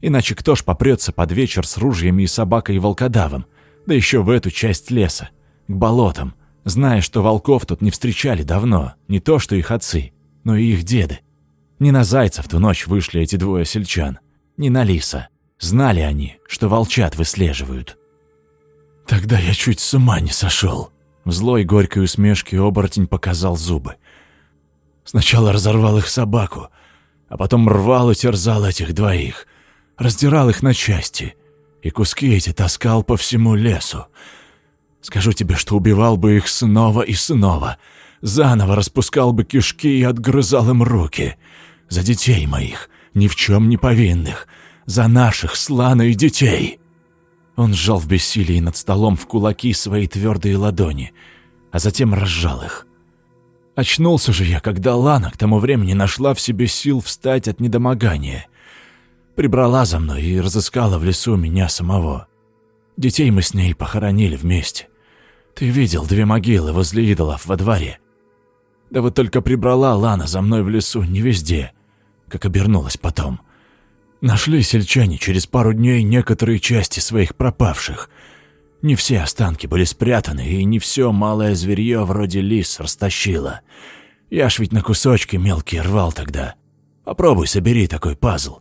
Иначе кто ж попрется под вечер с ружьями и собакой и волкодавом, да еще в эту часть леса, к болотам, зная, что волков тут не встречали давно, не то что их отцы, но и их деды. Не на зайца в ту ночь вышли эти двое сельчан, не на лиса. Знали они, что волчат выслеживают. Тогда я чуть с ума не сошел. В злой горькой усмешке оборотень показал зубы. Сначала разорвал их собаку, а потом рвал и терзал этих двоих, раздирал их на части, и куски эти таскал по всему лесу. Скажу тебе, что убивал бы их снова и снова, заново распускал бы кишки и отгрызал им руки. За детей моих, ни в чем не повинных, за наших сланых детей!» Он сжал в бессилии над столом в кулаки свои твердые ладони, а затем разжал их. Очнулся же я, когда Лана к тому времени нашла в себе сил встать от недомогания. Прибрала за мной и разыскала в лесу меня самого. Детей мы с ней похоронили вместе. Ты видел две могилы возле идолов во дворе. Да вот только прибрала Лана за мной в лесу не везде, как обернулась потом. Нашли сельчане через пару дней некоторые части своих пропавших. Не все останки были спрятаны, и не все малое зверье вроде лис растащило. Я ж ведь на кусочки мелкие рвал тогда. Попробуй собери такой пазл.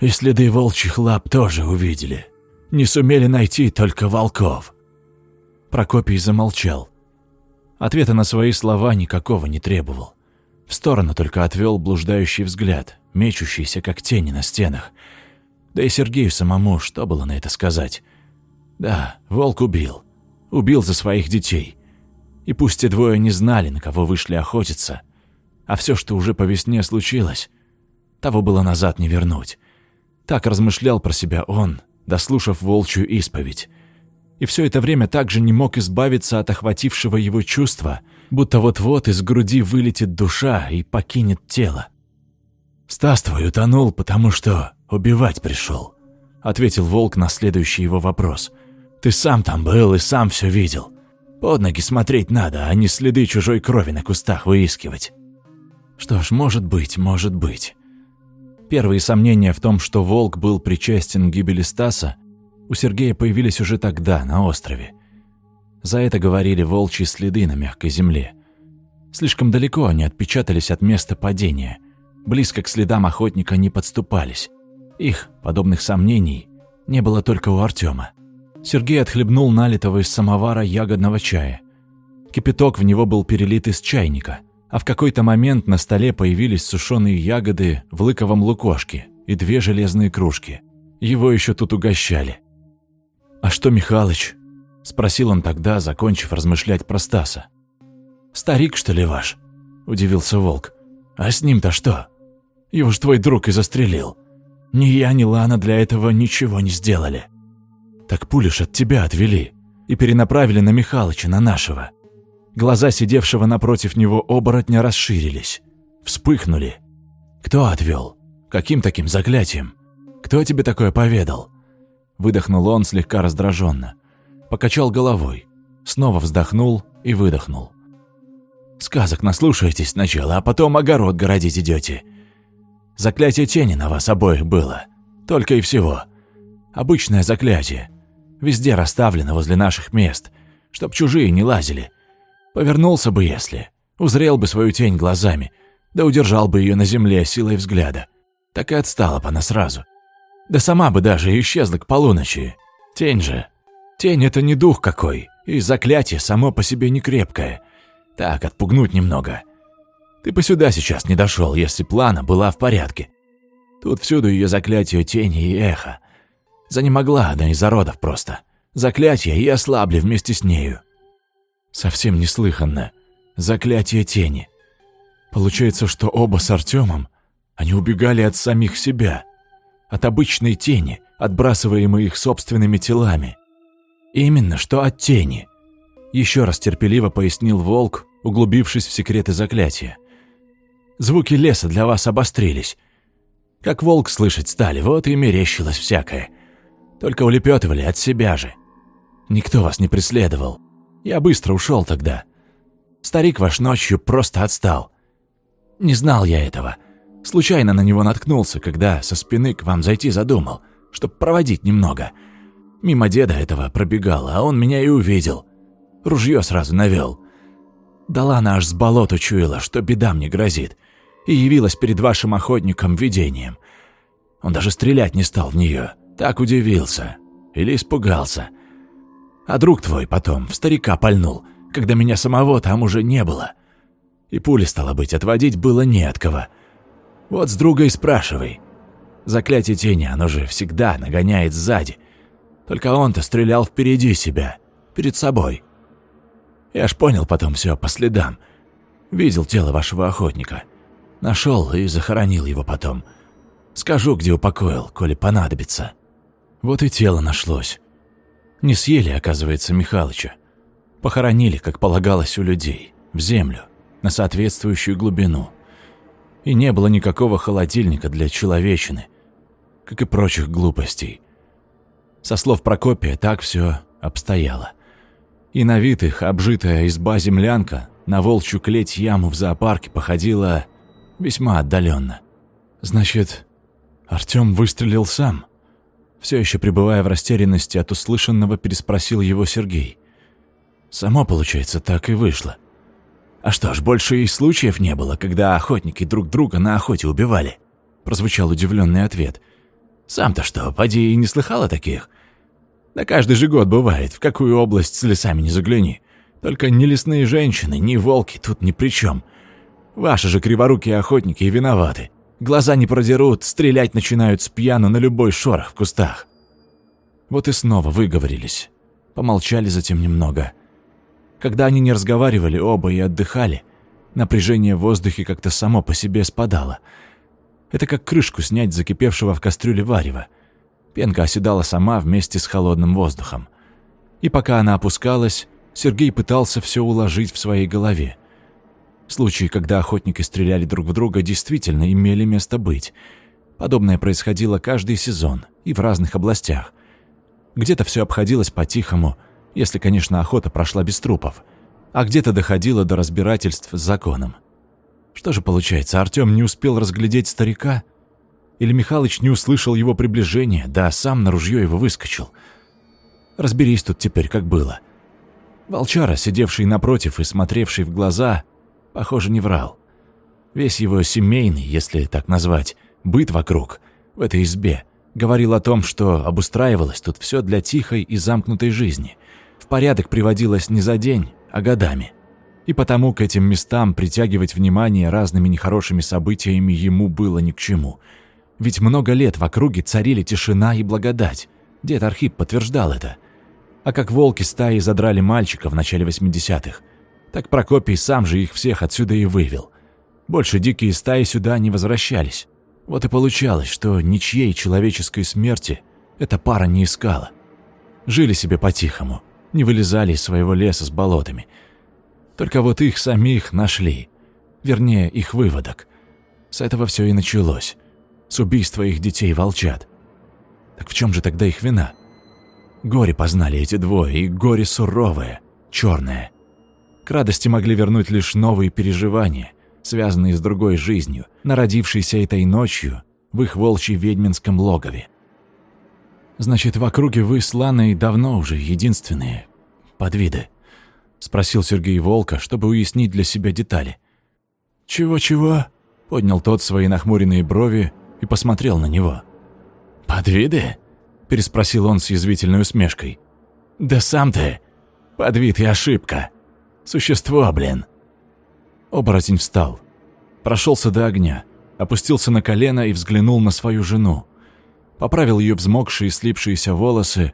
И следы волчьих лап тоже увидели. Не сумели найти только волков. Прокопий замолчал. Ответа на свои слова никакого не требовал. В сторону только отвел блуждающий взгляд, мечущийся, как тени на стенах. Да и Сергею самому что было на это сказать? Да, волк убил. Убил за своих детей. И пусть те двое не знали, на кого вышли охотиться, а все, что уже по весне случилось, того было назад не вернуть. Так размышлял про себя он, дослушав волчью исповедь. И все это время также не мог избавиться от охватившего его чувства, будто вот-вот из груди вылетит душа и покинет тело. «Стас твой утонул, потому что убивать пришел», — ответил Волк на следующий его вопрос. «Ты сам там был и сам все видел. Под ноги смотреть надо, а не следы чужой крови на кустах выискивать». Что ж, может быть, может быть. Первые сомнения в том, что Волк был причастен к гибели Стаса, у Сергея появились уже тогда, на острове. За это говорили волчьи следы на мягкой земле. Слишком далеко они отпечатались от места падения — близко к следам охотника не подступались. Их, подобных сомнений, не было только у Артема. Сергей отхлебнул налитого из самовара ягодного чая. Кипяток в него был перелит из чайника, а в какой-то момент на столе появились сушеные ягоды в лыковом лукошке и две железные кружки. Его еще тут угощали. «А что Михалыч?» – спросил он тогда, закончив размышлять про Стаса. «Старик, что ли, ваш?» – удивился Волк. «А с ним-то что?» Его ж твой друг и застрелил. Ни я, ни Лана для этого ничего не сделали. Так пулиш от тебя отвели и перенаправили на Михалыча, на нашего. Глаза сидевшего напротив него оборотня расширились, вспыхнули. Кто отвел? Каким таким заклятием? Кто тебе такое поведал? Выдохнул он слегка раздраженно. Покачал головой, снова вздохнул и выдохнул. Сказок наслушаетесь сначала, а потом огород городить идете. Заклятие тени на вас обоих было. Только и всего. Обычное заклятие. Везде расставлено возле наших мест, чтоб чужие не лазили. Повернулся бы, если. Узрел бы свою тень глазами, да удержал бы ее на земле силой взгляда. Так и отстала бы она сразу. Да сама бы даже исчезла к полуночи. Тень же. Тень — это не дух какой, и заклятие само по себе не крепкое. Так, отпугнуть немного. Ты бы сюда сейчас не дошел, если плана была в порядке. Тут всюду ее заклятие тени и эхо. Занемогла она из-за родов просто. Заклятие и ослабли вместе с нею. Совсем неслыханно. Заклятие тени. Получается, что оба с Артемом, они убегали от самих себя. От обычной тени, отбрасываемой их собственными телами. Именно что от тени. Еще раз терпеливо пояснил волк, углубившись в секреты заклятия. Звуки леса для вас обострились. Как волк слышать стали, вот и мерещилось всякое. Только улепетывали от себя же. Никто вас не преследовал. Я быстро ушел тогда. Старик ваш ночью просто отстал. Не знал я этого. Случайно на него наткнулся, когда со спины к вам зайти задумал, чтоб проводить немного. Мимо деда этого пробегал, а он меня и увидел. Ружье сразу навел. Далана аж с болот учуяла, что беда мне грозит, и явилась перед вашим охотником видением. Он даже стрелять не стал в нее, так удивился. Или испугался. А друг твой потом в старика пальнул, когда меня самого там уже не было. И пули, стало быть, отводить было не от кого. Вот с друга и спрашивай. Заклятие тени, оно же всегда нагоняет сзади. Только он-то стрелял впереди себя, перед собой. Я ж понял потом все по следам. Видел тело вашего охотника. Нашел и захоронил его потом. Скажу, где упокоил, коли понадобится. Вот и тело нашлось. Не съели, оказывается, Михалыча. Похоронили, как полагалось у людей, в землю, на соответствующую глубину. И не было никакого холодильника для человечины, как и прочих глупостей. Со слов Прокопия так все обстояло. И на вид их обжитая изба-землянка на волчью клеть яму в зоопарке походила весьма отдаленно. Значит, Артём выстрелил сам? Все еще пребывая в растерянности от услышанного, переспросил его Сергей. Само, получается, так и вышло. А что ж, больше и случаев не было, когда охотники друг друга на охоте убивали? Прозвучал удивленный ответ. Сам-то что, поди и не слыхал о таких? Да каждый же год бывает, в какую область с лесами не загляни. Только ни лесные женщины, ни волки тут ни при чем. Ваши же криворукие охотники и виноваты. Глаза не продерут, стрелять начинают с пьяну на любой шорох в кустах. Вот и снова выговорились. Помолчали затем немного. Когда они не разговаривали оба и отдыхали, напряжение в воздухе как-то само по себе спадало. Это как крышку снять закипевшего в кастрюле варева – Пенка оседала сама вместе с холодным воздухом. И пока она опускалась, Сергей пытался все уложить в своей голове. Случаи, когда охотники стреляли друг в друга, действительно имели место быть. Подобное происходило каждый сезон и в разных областях. Где-то все обходилось по-тихому, если, конечно, охота прошла без трупов, а где-то доходило до разбирательств с законом. Что же получается, Артём не успел разглядеть старика – или Михалыч не услышал его приближения, да сам на ружье его выскочил. Разберись тут теперь, как было. Волчара, сидевший напротив и смотревший в глаза, похоже, не врал. Весь его семейный, если так назвать, быт вокруг, в этой избе, говорил о том, что обустраивалось тут все для тихой и замкнутой жизни. В порядок приводилось не за день, а годами. И потому к этим местам притягивать внимание разными нехорошими событиями ему было ни к чему – ведь много лет в округе царили тишина и благодать. Дед Архип подтверждал это. А как волки стаи задрали мальчика в начале 80-х, так Прокопий сам же их всех отсюда и вывел. Больше дикие стаи сюда не возвращались. Вот и получалось, что ничьей человеческой смерти эта пара не искала. Жили себе по-тихому, не вылезали из своего леса с болотами. Только вот их самих нашли. Вернее, их выводок. С этого все и началось с убийства их детей-волчат. Так в чем же тогда их вина? Горе познали эти двое, и горе суровое, черное. К радости могли вернуть лишь новые переживания, связанные с другой жизнью, народившейся этой ночью в их волчьи-ведьминском логове. «Значит, в округе вы с Ланой давно уже единственные подвиды?» — спросил Сергей Волка, чтобы уяснить для себя детали. «Чего-чего?» — поднял тот свои нахмуренные брови и посмотрел на него. «Подвиды?» – переспросил он с язвительной усмешкой. «Да сам ты! Подвид и ошибка! Существо, блин!» Оборотень встал, прошелся до огня, опустился на колено и взглянул на свою жену. Поправил ее взмокшие и слипшиеся волосы,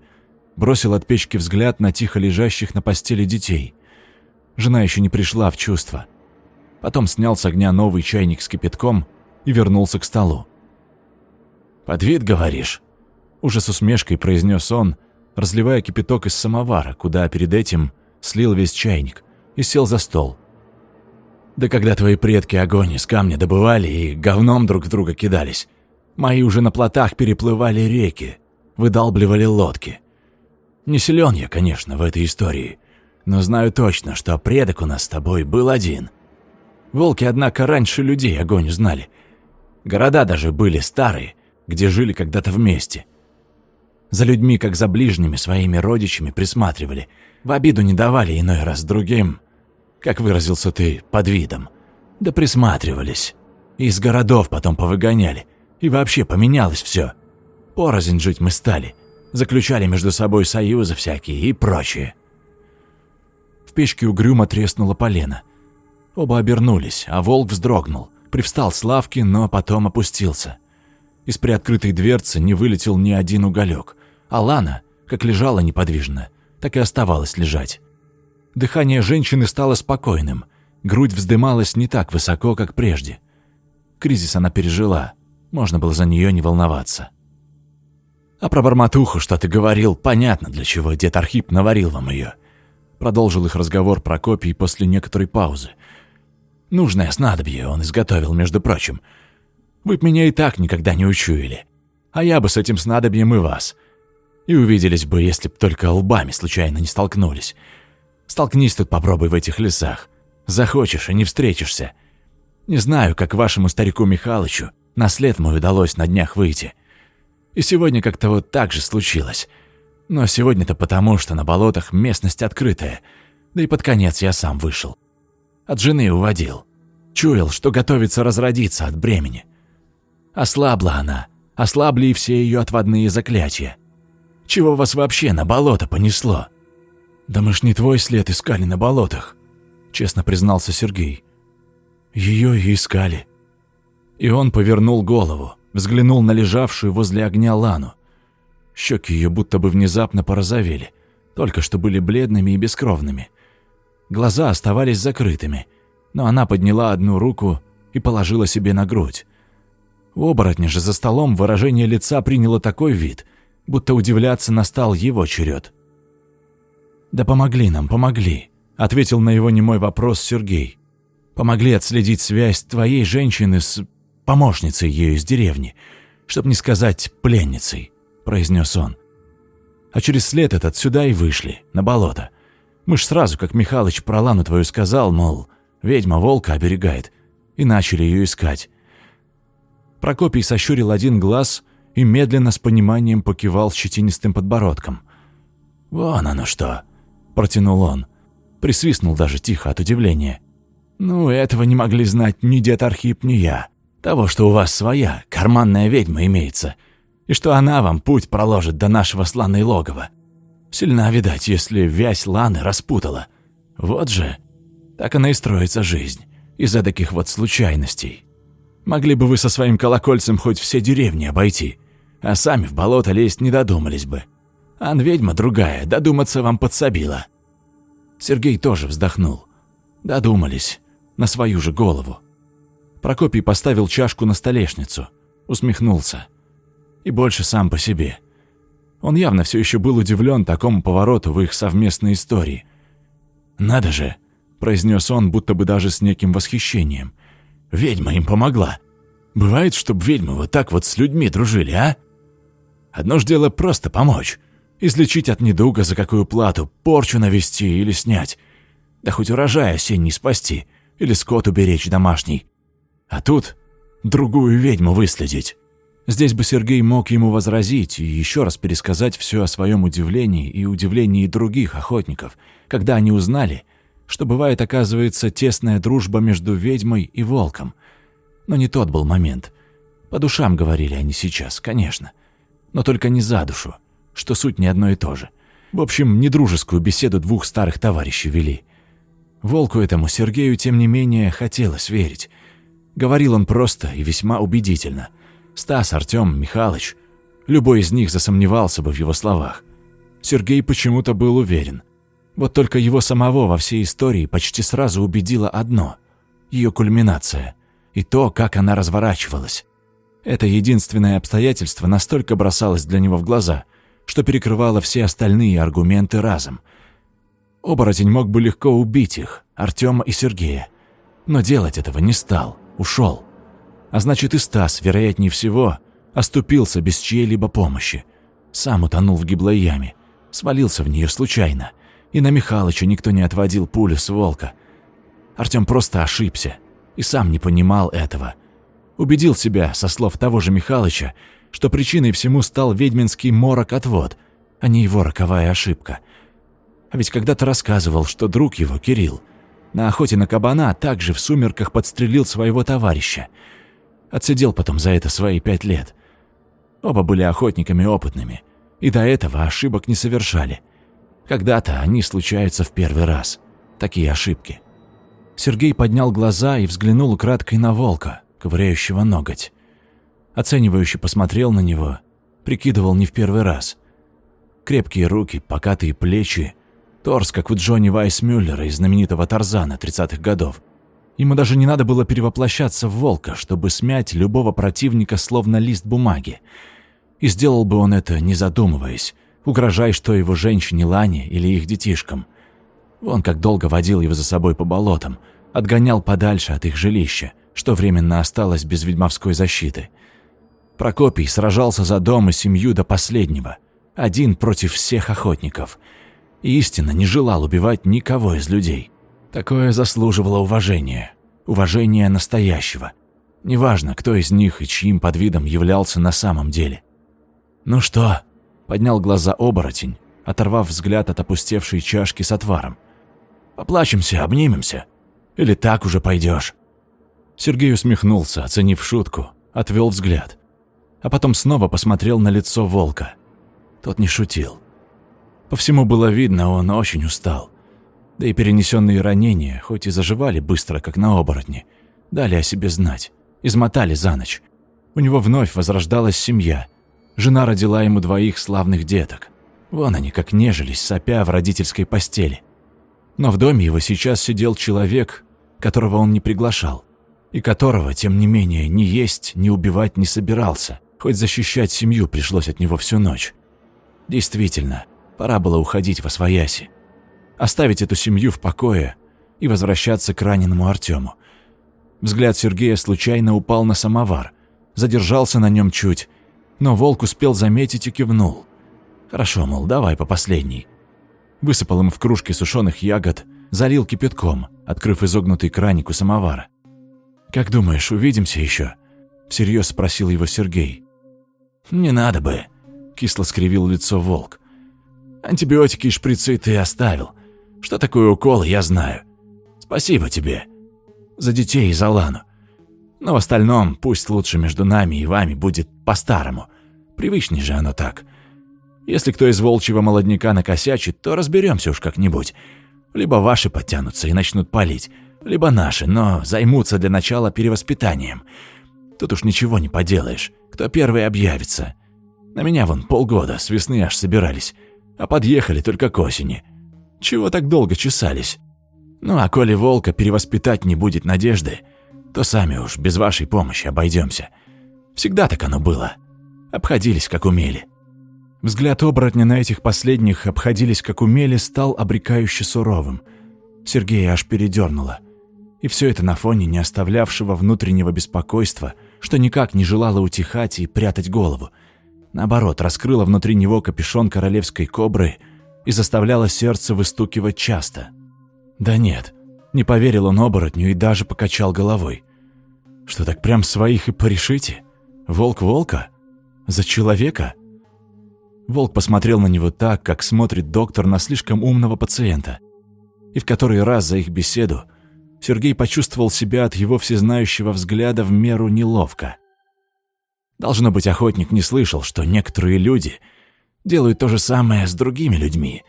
бросил от печки взгляд на тихо лежащих на постели детей. Жена еще не пришла в чувство. Потом снял с огня новый чайник с кипятком и вернулся к столу. «Под вид, говоришь?» Уже с усмешкой произнес он, разливая кипяток из самовара, куда перед этим слил весь чайник и сел за стол. Да когда твои предки огонь из камня добывали и говном друг в друга кидались, мои уже на плотах переплывали реки, выдалбливали лодки. Не силен я, конечно, в этой истории, но знаю точно, что предок у нас с тобой был один. Волки, однако, раньше людей огонь узнали. Города даже были старые, где жили когда-то вместе. За людьми, как за ближними своими родичами, присматривали. В обиду не давали иной раз другим, как выразился ты, под видом. Да присматривались. Из городов потом повыгоняли. И вообще поменялось все. Порознь жить мы стали. Заключали между собой союзы всякие и прочее. В печке угрюмо треснуло полено. Оба обернулись, а волк вздрогнул. Привстал с лавки, но потом опустился. Из приоткрытой дверцы не вылетел ни один уголек. А Лана, как лежала неподвижно, так и оставалась лежать. Дыхание женщины стало спокойным. Грудь вздымалась не так высоко, как прежде. Кризис она пережила. Можно было за нее не волноваться. А про Барматуху, что ты говорил, понятно, для чего дед Архип наварил вам ее. Продолжил их разговор Прокопий после некоторой паузы. Нужное снадобье он изготовил, между прочим. Вы б меня и так никогда не учуяли. А я бы с этим снадобьем и вас. И увиделись бы, если б только лбами случайно не столкнулись. Столкнись тут попробуй в этих лесах. Захочешь и не встретишься. Не знаю, как вашему старику Михалычу на след мой удалось на днях выйти. И сегодня как-то вот так же случилось. Но сегодня-то потому, что на болотах местность открытая. Да и под конец я сам вышел. От жены уводил. Чуял, что готовится разродиться от бремени. Ослабла она, ослабли и все ее отводные заклятия. Чего вас вообще на болото понесло? Да мы ж не твой след искали на болотах, честно признался Сергей. Ее и искали. И он повернул голову, взглянул на лежавшую возле огня Лану. Щеки ее будто бы внезапно порозовели, только что были бледными и бескровными. Глаза оставались закрытыми, но она подняла одну руку и положила себе на грудь. У оборотня же за столом выражение лица приняло такой вид, будто удивляться настал его черед. «Да помогли нам, помогли», — ответил на его немой вопрос Сергей. «Помогли отследить связь твоей женщины с помощницей ее из деревни, чтоб не сказать пленницей», — произнес он. «А через след этот сюда и вышли, на болото. Мы ж сразу, как Михалыч про Лану твою сказал, мол, ведьма волка оберегает, и начали ее искать. Прокопий сощурил один глаз и медленно с пониманием покивал щетинистым подбородком. «Вон оно что!» – протянул он. Присвистнул даже тихо от удивления. «Ну, этого не могли знать ни дед Архип, ни я. Того, что у вас своя, карманная ведьма имеется, и что она вам путь проложит до нашего слана логова. Сильна, видать, если вязь Ланы распутала. Вот же, так она и строится жизнь, из-за таких вот случайностей». Могли бы вы со своим колокольцем хоть все деревни обойти, а сами в болото лезть не додумались бы. Ан ведьма другая, додуматься вам подсобила». Сергей тоже вздохнул. Додумались. На свою же голову. Прокопий поставил чашку на столешницу, усмехнулся. И больше сам по себе. Он явно все еще был удивлен такому повороту в их совместной истории. «Надо же!» – произнес он, будто бы даже с неким восхищением – Ведьма им помогла. Бывает, чтоб ведьмы вот так вот с людьми дружили, а? Одно ж дело просто помочь. Излечить от недуга за какую плату, порчу навести или снять. Да хоть урожай осенний спасти или скот уберечь домашний. А тут другую ведьму выследить. Здесь бы Сергей мог ему возразить и еще раз пересказать все о своем удивлении и удивлении других охотников, когда они узнали – что бывает, оказывается, тесная дружба между ведьмой и волком. Но не тот был момент. По душам говорили они сейчас, конечно. Но только не за душу, что суть не одно и то же. В общем, не дружескую беседу двух старых товарищей вели. Волку этому Сергею, тем не менее, хотелось верить. Говорил он просто и весьма убедительно. Стас, Артём, Михалыч. Любой из них засомневался бы в его словах. Сергей почему-то был уверен. Вот только его самого во всей истории почти сразу убедило одно – ее кульминация и то, как она разворачивалась. Это единственное обстоятельство настолько бросалось для него в глаза, что перекрывало все остальные аргументы разом. Оборотень мог бы легко убить их, Артема и Сергея. Но делать этого не стал, ушел. А значит и Стас, вероятнее всего, оступился без чьей-либо помощи. Сам утонул в гиблой яме, свалился в нее случайно. И на Михалыча никто не отводил пулю с волка. Артем просто ошибся и сам не понимал этого. Убедил себя, со слов того же Михалыча, что причиной всему стал ведьминский морок-отвод, а не его роковая ошибка. А ведь когда-то рассказывал, что друг его, Кирилл, на охоте на кабана также в сумерках подстрелил своего товарища. Отсидел потом за это свои пять лет. Оба были охотниками опытными, и до этого ошибок не совершали. Когда-то они случаются в первый раз. Такие ошибки. Сергей поднял глаза и взглянул украдкой на волка, ковыряющего ноготь. Оценивающе посмотрел на него, прикидывал не в первый раз. Крепкие руки, покатые плечи, торс, как у Джонни Вайсмюллера из знаменитого Тарзана 30-х годов. Ему даже не надо было перевоплощаться в волка, чтобы смять любого противника словно лист бумаги. И сделал бы он это, не задумываясь, угрожая что его женщине Лане или их детишкам. Вон как долго водил его за собой по болотам, отгонял подальше от их жилища, что временно осталось без ведьмовской защиты. Прокопий сражался за дом и семью до последнего, один против всех охотников. И истинно не желал убивать никого из людей. Такое заслуживало уважения. Уважения настоящего. Неважно, кто из них и чьим подвидом являлся на самом деле. «Ну что?» — поднял глаза оборотень, оторвав взгляд от опустевшей чашки с отваром. Поплачемся, обнимемся. Или так уже пойдешь. Сергей усмехнулся, оценив шутку, отвел взгляд. А потом снова посмотрел на лицо волка. Тот не шутил. По всему было видно, он очень устал. Да и перенесенные ранения, хоть и заживали быстро, как на оборотне, дали о себе знать, измотали за ночь. У него вновь возрождалась семья. Жена родила ему двоих славных деток. Вон они, как нежились, сопя в родительской постели. Но в доме его сейчас сидел человек, которого он не приглашал, и которого, тем не менее, ни есть, ни убивать не собирался, хоть защищать семью пришлось от него всю ночь. Действительно, пора было уходить во свояси, оставить эту семью в покое и возвращаться к раненому Артему. Взгляд Сергея случайно упал на самовар, задержался на нем чуть, но волк успел заметить и кивнул. «Хорошо, мол, давай по последней высыпал им в кружки сушеных ягод, залил кипятком, открыв изогнутый краник у самовара. «Как думаешь, увидимся еще?» – всерьез спросил его Сергей. «Не надо бы», – кисло скривил лицо волк. «Антибиотики и шприцы ты оставил. Что такое уколы, я знаю. Спасибо тебе. За детей и за Лану. Но в остальном пусть лучше между нами и вами будет по-старому. Привычней же оно так. Если кто из волчьего молодняка накосячит, то разберемся уж как-нибудь. Либо ваши подтянутся и начнут палить, либо наши, но займутся для начала перевоспитанием. Тут уж ничего не поделаешь. Кто первый объявится? На меня вон полгода, с весны аж собирались. А подъехали только к осени. Чего так долго чесались? Ну а коли волка перевоспитать не будет надежды, то сами уж без вашей помощи обойдемся. Всегда так оно было. Обходились, как умели. Взгляд оборотня на этих последних обходились как умели, стал обрекающе суровым. Сергея аж передернуло. И все это на фоне не оставлявшего внутреннего беспокойства, что никак не желало утихать и прятать голову. Наоборот, раскрыло внутри него капюшон королевской кобры и заставляло сердце выстукивать часто. Да нет, не поверил он оборотню и даже покачал головой. Что так прям своих и порешите? Волк волка? За человека? — Волк посмотрел на него так, как смотрит доктор на слишком умного пациента. И в который раз за их беседу Сергей почувствовал себя от его всезнающего взгляда в меру неловко. Должно быть, охотник не слышал, что некоторые люди делают то же самое с другими людьми.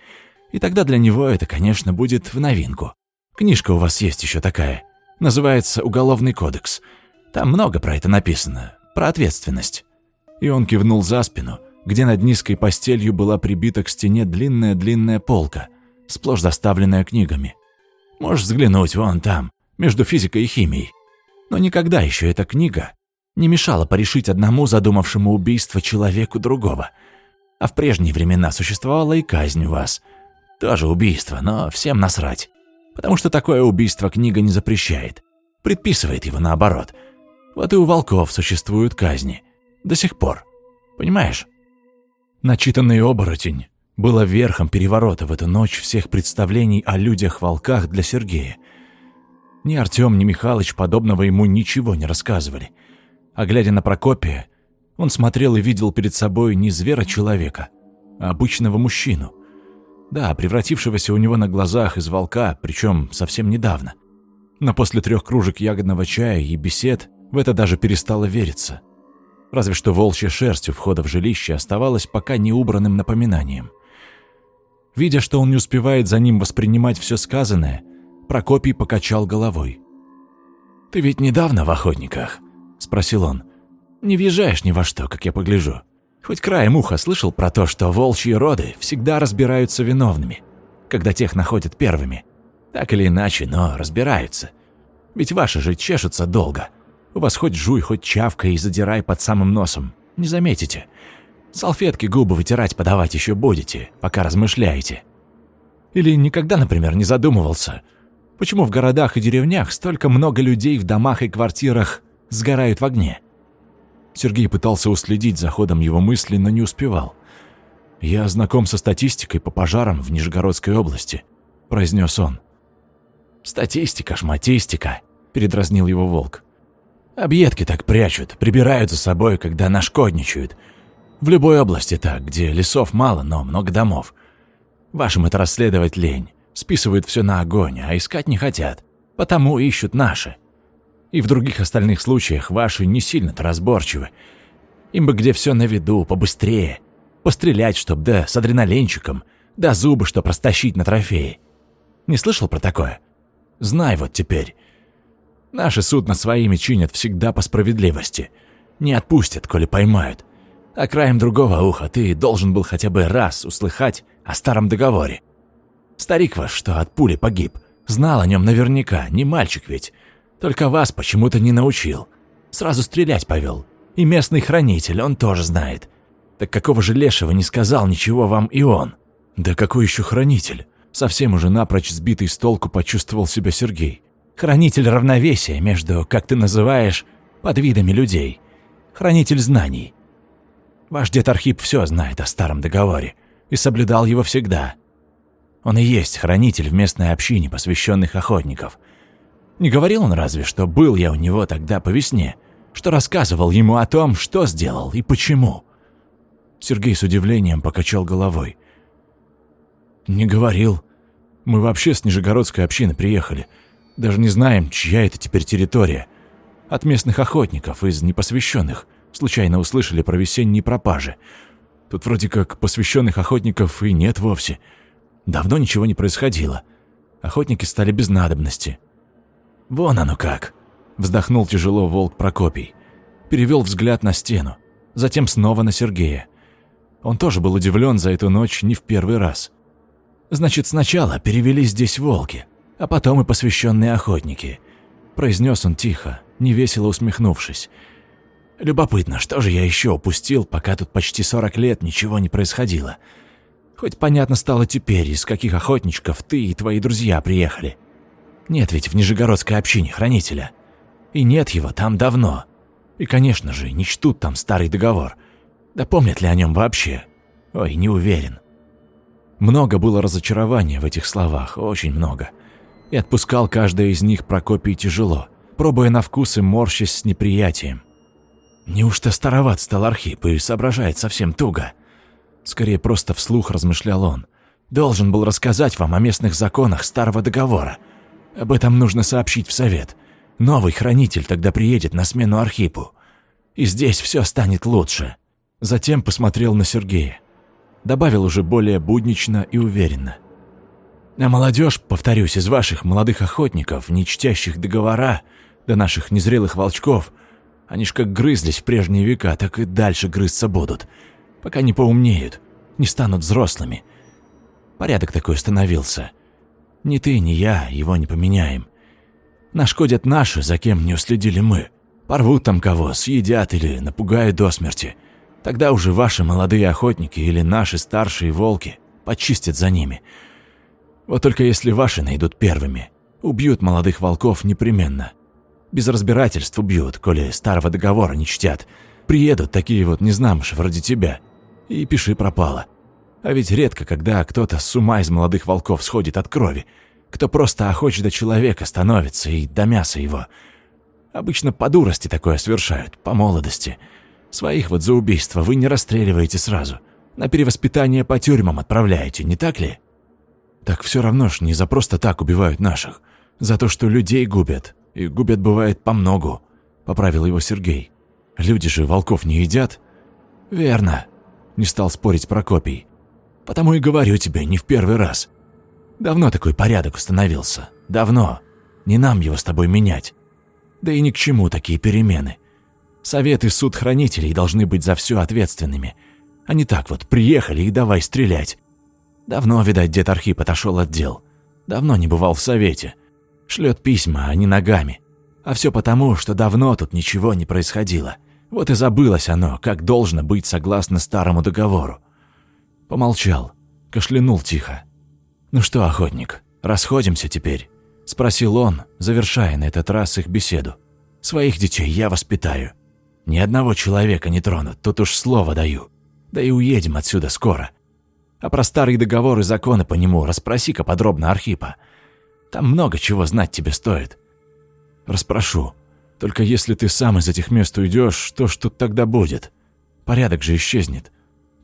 И тогда для него это, конечно, будет в новинку. Книжка у вас есть еще такая. Называется «Уголовный кодекс». Там много про это написано, про ответственность. И он кивнул за спину, где над низкой постелью была прибита к стене длинная-длинная полка, сплошь заставленная книгами. Можешь взглянуть вон там, между физикой и химией. Но никогда еще эта книга не мешала порешить одному задумавшему убийство человеку другого. А в прежние времена существовала и казнь у вас. Тоже убийство, но всем насрать. Потому что такое убийство книга не запрещает. Предписывает его наоборот. Вот и у волков существуют казни. До сих пор. Понимаешь? Начитанный оборотень было верхом переворота в эту ночь всех представлений о людях-волках для Сергея. Ни Артем, ни Михалыч подобного ему ничего не рассказывали. А глядя на Прокопия, он смотрел и видел перед собой не звера-человека, а обычного мужчину. Да, превратившегося у него на глазах из волка, причем совсем недавно. Но после трех кружек ягодного чая и бесед в это даже перестало вериться. Разве что волчья шерсть у входа в жилище оставалась пока неубранным напоминанием. Видя, что он не успевает за ним воспринимать все сказанное, Прокопий покачал головой. «Ты ведь недавно в охотниках?» — спросил он. «Не въезжаешь ни во что, как я погляжу. Хоть краем уха слышал про то, что волчьи роды всегда разбираются виновными, когда тех находят первыми. Так или иначе, но разбираются. Ведь ваши же чешутся долго. У вас хоть жуй, хоть чавкай и задирай под самым носом. Не заметите. Салфетки губы вытирать подавать еще будете, пока размышляете. Или никогда, например, не задумывался, почему в городах и деревнях столько много людей в домах и квартирах сгорают в огне? Сергей пытался уследить за ходом его мысли, но не успевал. «Я знаком со статистикой по пожарам в Нижегородской области», — произнес он. «Статистика, шматистика», — передразнил его волк. «Объедки так прячут, прибирают за собой, когда нашкодничают. В любой области так, где лесов мало, но много домов. Вашим это расследовать лень, списывают все на огонь, а искать не хотят, потому ищут наши». И в других остальных случаях ваши не сильно-то разборчивы. Им бы где все на виду, побыстрее. Пострелять, чтоб, да, с адреналинчиком, да зубы, чтоб растащить на трофеи. Не слышал про такое? Знай вот теперь. Наши судно своими чинят всегда по справедливости. Не отпустят, коли поймают. А краем другого уха ты должен был хотя бы раз услыхать о старом договоре. Старик ваш, что от пули погиб, знал о нем наверняка, не мальчик ведь. Только вас почему-то не научил. Сразу стрелять повел. И местный хранитель, он тоже знает. Так какого же лешего не сказал ничего вам и он? Да какой еще хранитель? Совсем уже напрочь сбитый с толку почувствовал себя Сергей. Хранитель равновесия между, как ты называешь, подвидами людей. Хранитель знаний. Ваш дед Архип все знает о старом договоре и соблюдал его всегда. Он и есть хранитель в местной общине посвященных охотников – не говорил он разве, что был я у него тогда по весне, что рассказывал ему о том, что сделал и почему. Сергей с удивлением покачал головой. «Не говорил. Мы вообще с Нижегородской общины приехали. Даже не знаем, чья это теперь территория. От местных охотников, из непосвященных. Случайно услышали про весенние пропажи. Тут вроде как посвященных охотников и нет вовсе. Давно ничего не происходило. Охотники стали без надобности. «Вон оно как!» – вздохнул тяжело волк Прокопий. Перевел взгляд на стену, затем снова на Сергея. Он тоже был удивлен за эту ночь не в первый раз. «Значит, сначала перевели здесь волки, а потом и посвященные охотники», – произнес он тихо, невесело усмехнувшись. «Любопытно, что же я еще упустил, пока тут почти сорок лет ничего не происходило? Хоть понятно стало теперь, из каких охотничков ты и твои друзья приехали». Нет ведь в Нижегородской общине хранителя. И нет его там давно. И, конечно же, не чтут там старый договор. Да помнят ли о нем вообще? Ой, не уверен. Много было разочарования в этих словах, очень много. И отпускал каждое из них Прокопий тяжело, пробуя на вкус и морщась с неприятием. Неужто староват стал Архип и соображает совсем туго? Скорее, просто вслух размышлял он. Должен был рассказать вам о местных законах старого договора, об этом нужно сообщить в совет. Новый хранитель тогда приедет на смену Архипу. И здесь все станет лучше». Затем посмотрел на Сергея. Добавил уже более буднично и уверенно. «А молодежь, повторюсь, из ваших молодых охотников, не чтящих договора, до наших незрелых волчков, они ж как грызлись в прежние века, так и дальше грызться будут, пока не поумнеют, не станут взрослыми. Порядок такой установился. Ни ты, ни я его не поменяем. Нашкодят наши, за кем не уследили мы. Порвут там кого, съедят или напугают до смерти. Тогда уже ваши молодые охотники или наши старшие волки почистят за ними. Вот только если ваши найдут первыми, убьют молодых волков непременно. Без разбирательств убьют, коли старого договора не чтят. Приедут такие вот незнамши вроде тебя. И пиши пропало. А ведь редко, когда кто-то с ума из молодых волков сходит от крови, кто просто охочет до человека становится и до мяса его. Обычно по дурости такое совершают, по молодости. Своих вот за убийство вы не расстреливаете сразу. На перевоспитание по тюрьмам отправляете, не так ли? Так все равно ж не за просто так убивают наших. За то, что людей губят. И губят бывает по многу, поправил его Сергей. Люди же волков не едят. Верно, не стал спорить Прокопий. Потому и говорю тебе, не в первый раз. Давно такой порядок установился. Давно. Не нам его с тобой менять. Да и ни к чему такие перемены. Совет и суд хранителей должны быть за все ответственными. А не так вот, приехали и давай стрелять. Давно, видать, дед Архип отошел от дел. Давно не бывал в совете. Шлет письма, а не ногами. А все потому, что давно тут ничего не происходило. Вот и забылось оно, как должно быть согласно старому договору. Помолчал, кашлянул тихо. «Ну что, охотник, расходимся теперь?» – спросил он, завершая на этот раз их беседу. «Своих детей я воспитаю. Ни одного человека не тронут, тут уж слово даю. Да и уедем отсюда скоро. А про старые договоры и законы по нему расспроси-ка подробно Архипа. Там много чего знать тебе стоит. Распрошу. Только если ты сам из этих мест уйдешь, что ж тут тогда будет? Порядок же исчезнет.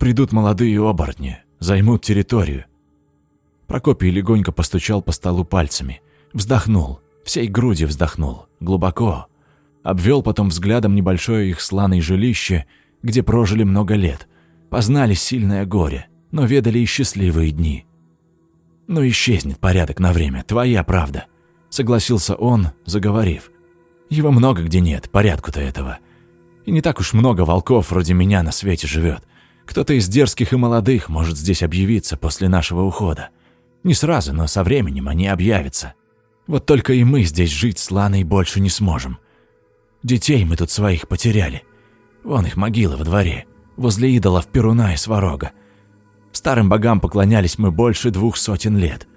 Придут молодые оборотни, займут территорию. Прокопий легонько постучал по столу пальцами. Вздохнул, всей груди вздохнул, глубоко. Обвел потом взглядом небольшое их сланое жилище, где прожили много лет. Познали сильное горе, но ведали и счастливые дни. «Ну, исчезнет порядок на время, твоя правда», — согласился он, заговорив. «Его много где нет, порядку-то этого. И не так уж много волков вроде меня на свете живет. Кто-то из дерзких и молодых может здесь объявиться после нашего ухода. Не сразу, но со временем они объявятся. Вот только и мы здесь жить с Ланой больше не сможем. Детей мы тут своих потеряли. Вон их могила во дворе, возле идолов Перуна и Сварога. Старым богам поклонялись мы больше двух сотен лет.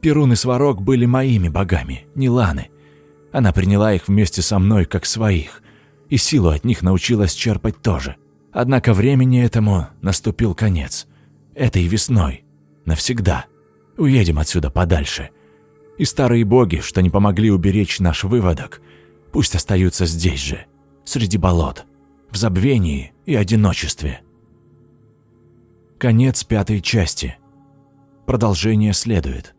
Перун и Сварог были моими богами, не Ланы. Она приняла их вместе со мной как своих, и силу от них научилась черпать тоже. Однако времени этому наступил конец. Этой весной. Навсегда. Уедем отсюда подальше. И старые боги, что не помогли уберечь наш выводок, пусть остаются здесь же, среди болот, в забвении и одиночестве. Конец пятой части. Продолжение следует.